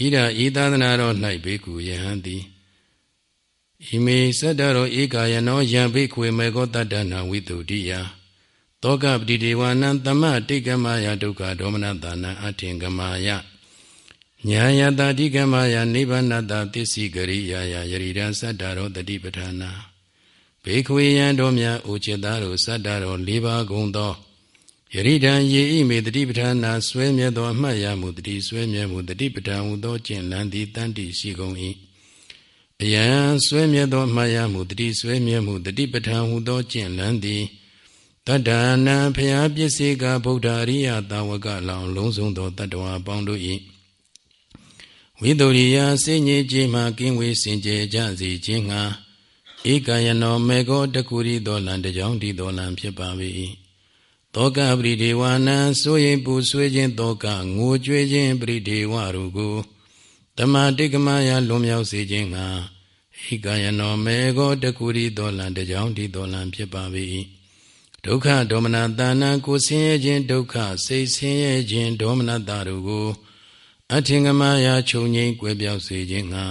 ဣဒဤသာသနာတော်၌ဘေကုယဟံသည်ဣမေစတ္တရောဧကာယနောယံဘိခွေမေကောတတ္တနာဝိတုဒိယတောကပတိဒေဝနံတမတိကမယဒုက္ခဒေါမနတာနံအထင်ကမာယ ညာယတာတိကမယနိဗ္ဗာနတာသစ္စိကရိယာယယရိဒံစတ္တရောတတိပဋ္ဌာနာဘေခွေယံတို့များအိုจิตသားတို့စတ္တရော၄ပါးကုန်သောယရိဒံယေဤမေတတိပဋ္ဌာနာဆွဲမြဲသောအမှတ်ရမှုတတိဆွဲမြဲမှုတတိပဋ္ဌာန်ဟူသောကျင့်လန်းသည်တန်တိရှိကုန်၏အယံဆွဲမြဲသောအမှတ်ရမှုတတိဆွဲမြဲမှုတတိပဋ္ဌာန်ဟူသောကျင့်လန်းသည်တတ္တနာဖျားပစ္စည်းကဗုဒ္ဓရိယတာဝကလောင်လုံးစုံသောတတ္တဝါပေါင်းတို့၏ ဝိတုရိယစိညေခြင်းမှကင်းဝေးစင်ကြယ်ကြစေခြင်းငှာဧကယနောမေဃောတကုရီတော်လံတကြောင်ဒီတော်လံဖြစ်ပါ၏တောကပရိဒေဝနံဆိုရင်ပူဆွေးခြင်းတောကငိုကြွေးခြင်းပရိဒေဝတို့ကိုတမတိကမယလွန်မြောက်စေခြင်းငှာဧကယနောမေဃောတကုရီတော်လံတကြောင်ဒီတော်လံဖြစ်ပါ၏ဒုက္ခဒေါမနတာနာကိုဆင်းရဲခြင်းဒုက္ခစိတ်ဆင်းရဲခြင်းဒေါမနတာတို့ကို အထင်ကမာယာခြုံငိမ့်ကွယ်ပြောက်စေခြင်းငှာ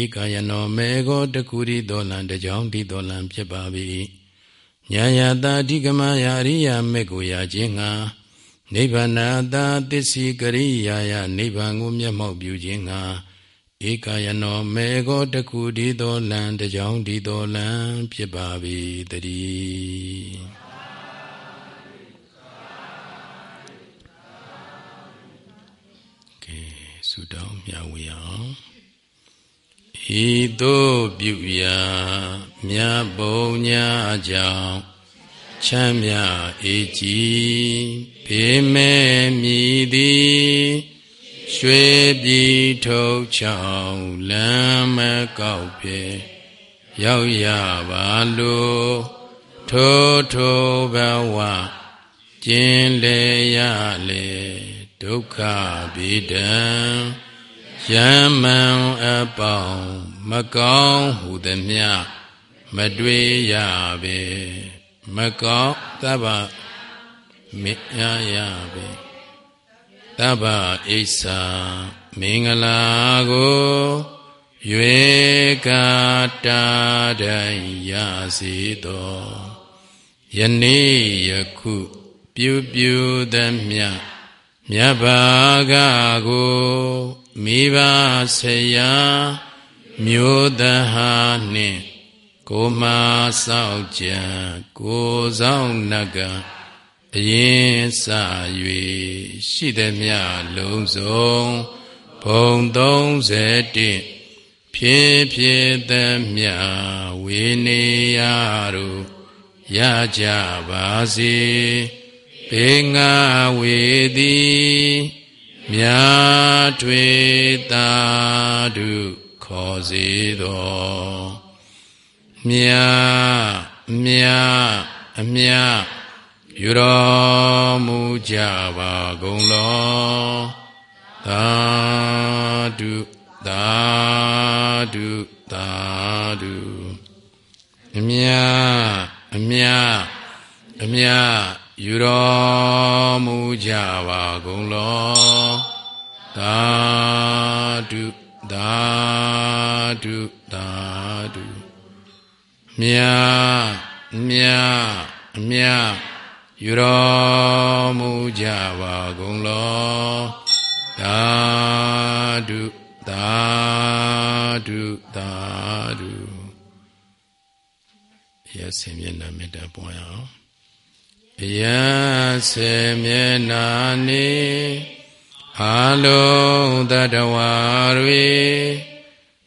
ဧကယနောမေဃောတကုရီတော်လံတကြောင်ဒီတော်လံဖြစ်ပါ၏ညာယတာအဓိကမယာရိယာမေကိုရာခြင်းငှာနိဗ္ဗာန်တာသစ္စီကရိယာယနိဗ္ဗာန်ကိုမျက်မှောက်ပြုခြင်းငှာဧကယနောမေဃောတခုဒီတော်လံတကြောင်ဒီတော်လံဖြစ်ပါ၏တည်း ဆုတောင်းမြဝေအောင်ဤသို့ပြုရာမြတ်ဘုံညာကြောင့်ချမ်းမြအေးကြည်ဘေမဲ့မြည်သည်ရွှေပြည်ထုတ်ချောင်းလမ်းမကောက်ပြေရောက်ရပါလို့ထိုးထိုးဘဝကျင်လေရလေ ဒုက္ခဗိဒံယမံအပေါင်းမကောင်းဟုသည်မြမတွေ့ရပေမကောင်းသဗ္ဗမေယရပေသဗ္ဗအိဆာမင်္ဂလာကိုရွေကာတာတိုင်းရစေသောယနေ့ယခု ပြုပြုသည်မြ မြတ်ဘာကကိုမိဘဆရာမျိုးတဟာနှင့်ကိုမဆောက်ကြံကိုဆောင်နကအရင်စ၍ရှိသည်မြလုံးစုံဘုံ31ဖြစ်ဖြစ်သည်မြဝေနေရတို့ရကြပါစေ ဘေငါဝေသည်မြာထွေတာဓုခေါ်စေသောမြာမြာအမြယူတော်မူကြပါကုန်လောသာဓုသာဓုသာဓုအမြအမြအမြ ယူတော်မူကြပါကုန်လောသာဓုသာဓုသာဓုမြာမြာမြာယူတော်မူကြပါကုန်လောသာဓုသာဓုသာဓုရစေမျက်နှာမေတ္တာပွားရအောင်အ ယဆေမျက်နာနေအလုံးတတဝါတွေ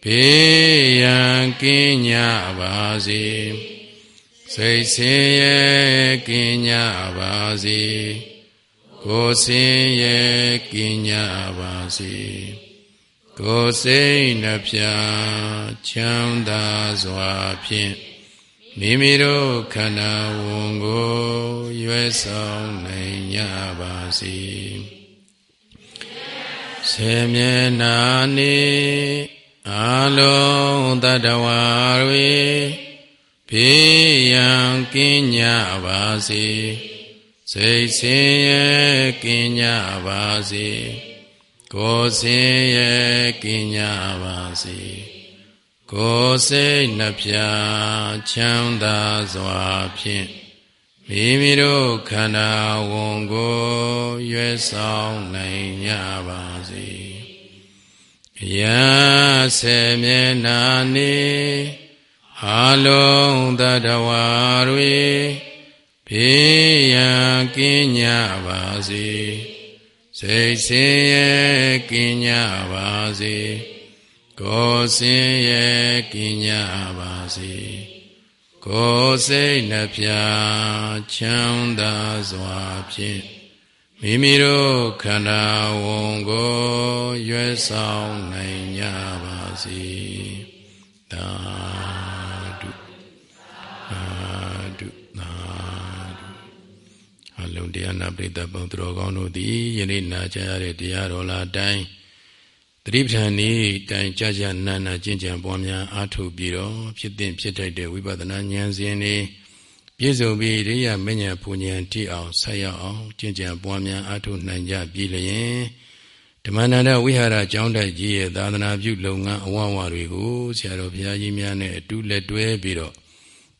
ဘေးရန်ကင်းကြပါစေစိတ်ဆင်းရဲကင်းကြပါစေကိုယ်ဆင်းရဲကင်းကြပါစေကိုယ်စိတ်နှပြချမ်းသာစွာဖြင့် မိမိတို့ခန္ဓာဝန်ကိုရွယ်ဆောင်နိုင်ကြပါစေဆေမျက်နာနေအလုံးတတဝါတွေဖေးရန်ကင်းကြပါစေစိတ်ဆင်းရဲကင်းကြပါစေကိုယ်ဆင်းရဲကင်းကြပါစေ ကိုယ်စိတ်နှပြချမ်းသာစွာဖြင့်မိမိတို့ခန္ဓာဝန်ကိုရွယ်ဆောင်နိုင်ကြပါစေ။ယဆေမျက်နာနေအလုံးသတ္တဝါတွေဖေးရန်ကင်းကြပါစေ။စိတ်ဆင်းရဲကင်းကြပါစေ။ ကိုယ်ဆင်းရဲကင်းကြပါစေ။ကိုယ်စိတ်နှပြချမ်းသာစွာဖြင့်မိမိတို့ခန္ဓာဝန်ကိုရွယ်ဆောင်နိုင်ကြပါစေသာဓုသာဓုသာဓုအလုံးတရားနာပရိသတ်ပေါင်းသူတော်ကောင်းတို့သည်ယနေ့နာကြရတဲ့တရားတော်လာတိုင်း တတိပဌာန်ဤတိုင်ကြကြနာနာကျင့်ကြံပွားများအားထုတ်ပြီးတော့ဖြစ်တဲ့ဖြစ်ထိုက်တဲ့ဝိပဿနာဉာဏ်စဉ်တွေပြည့်စုံပြီးရိယာမဉ္ဇဉ်ပူဉ္ဇဉ်တိအောင်ဆက်ရောက်အောင်ကျင့်ကြံပွားများအားထုတ်နိုင်ကြပြီလျင်ဓမ္မန္တဝိဟာရကျောင်းတိုက်ကြီးရဲ့သာသနာပြုလုပ်ငန်းအဝဝတွေကိုဆရာတော်ဘုရားကြီးများနဲ့အတူလက်တွဲပြီးတော့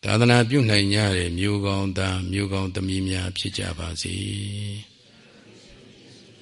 သာသနာပြုနိုင်ကြတဲ့မျိုးကောင်းသားမျိုးကောင်းသမီးများဖြစ်ကြပါစေ။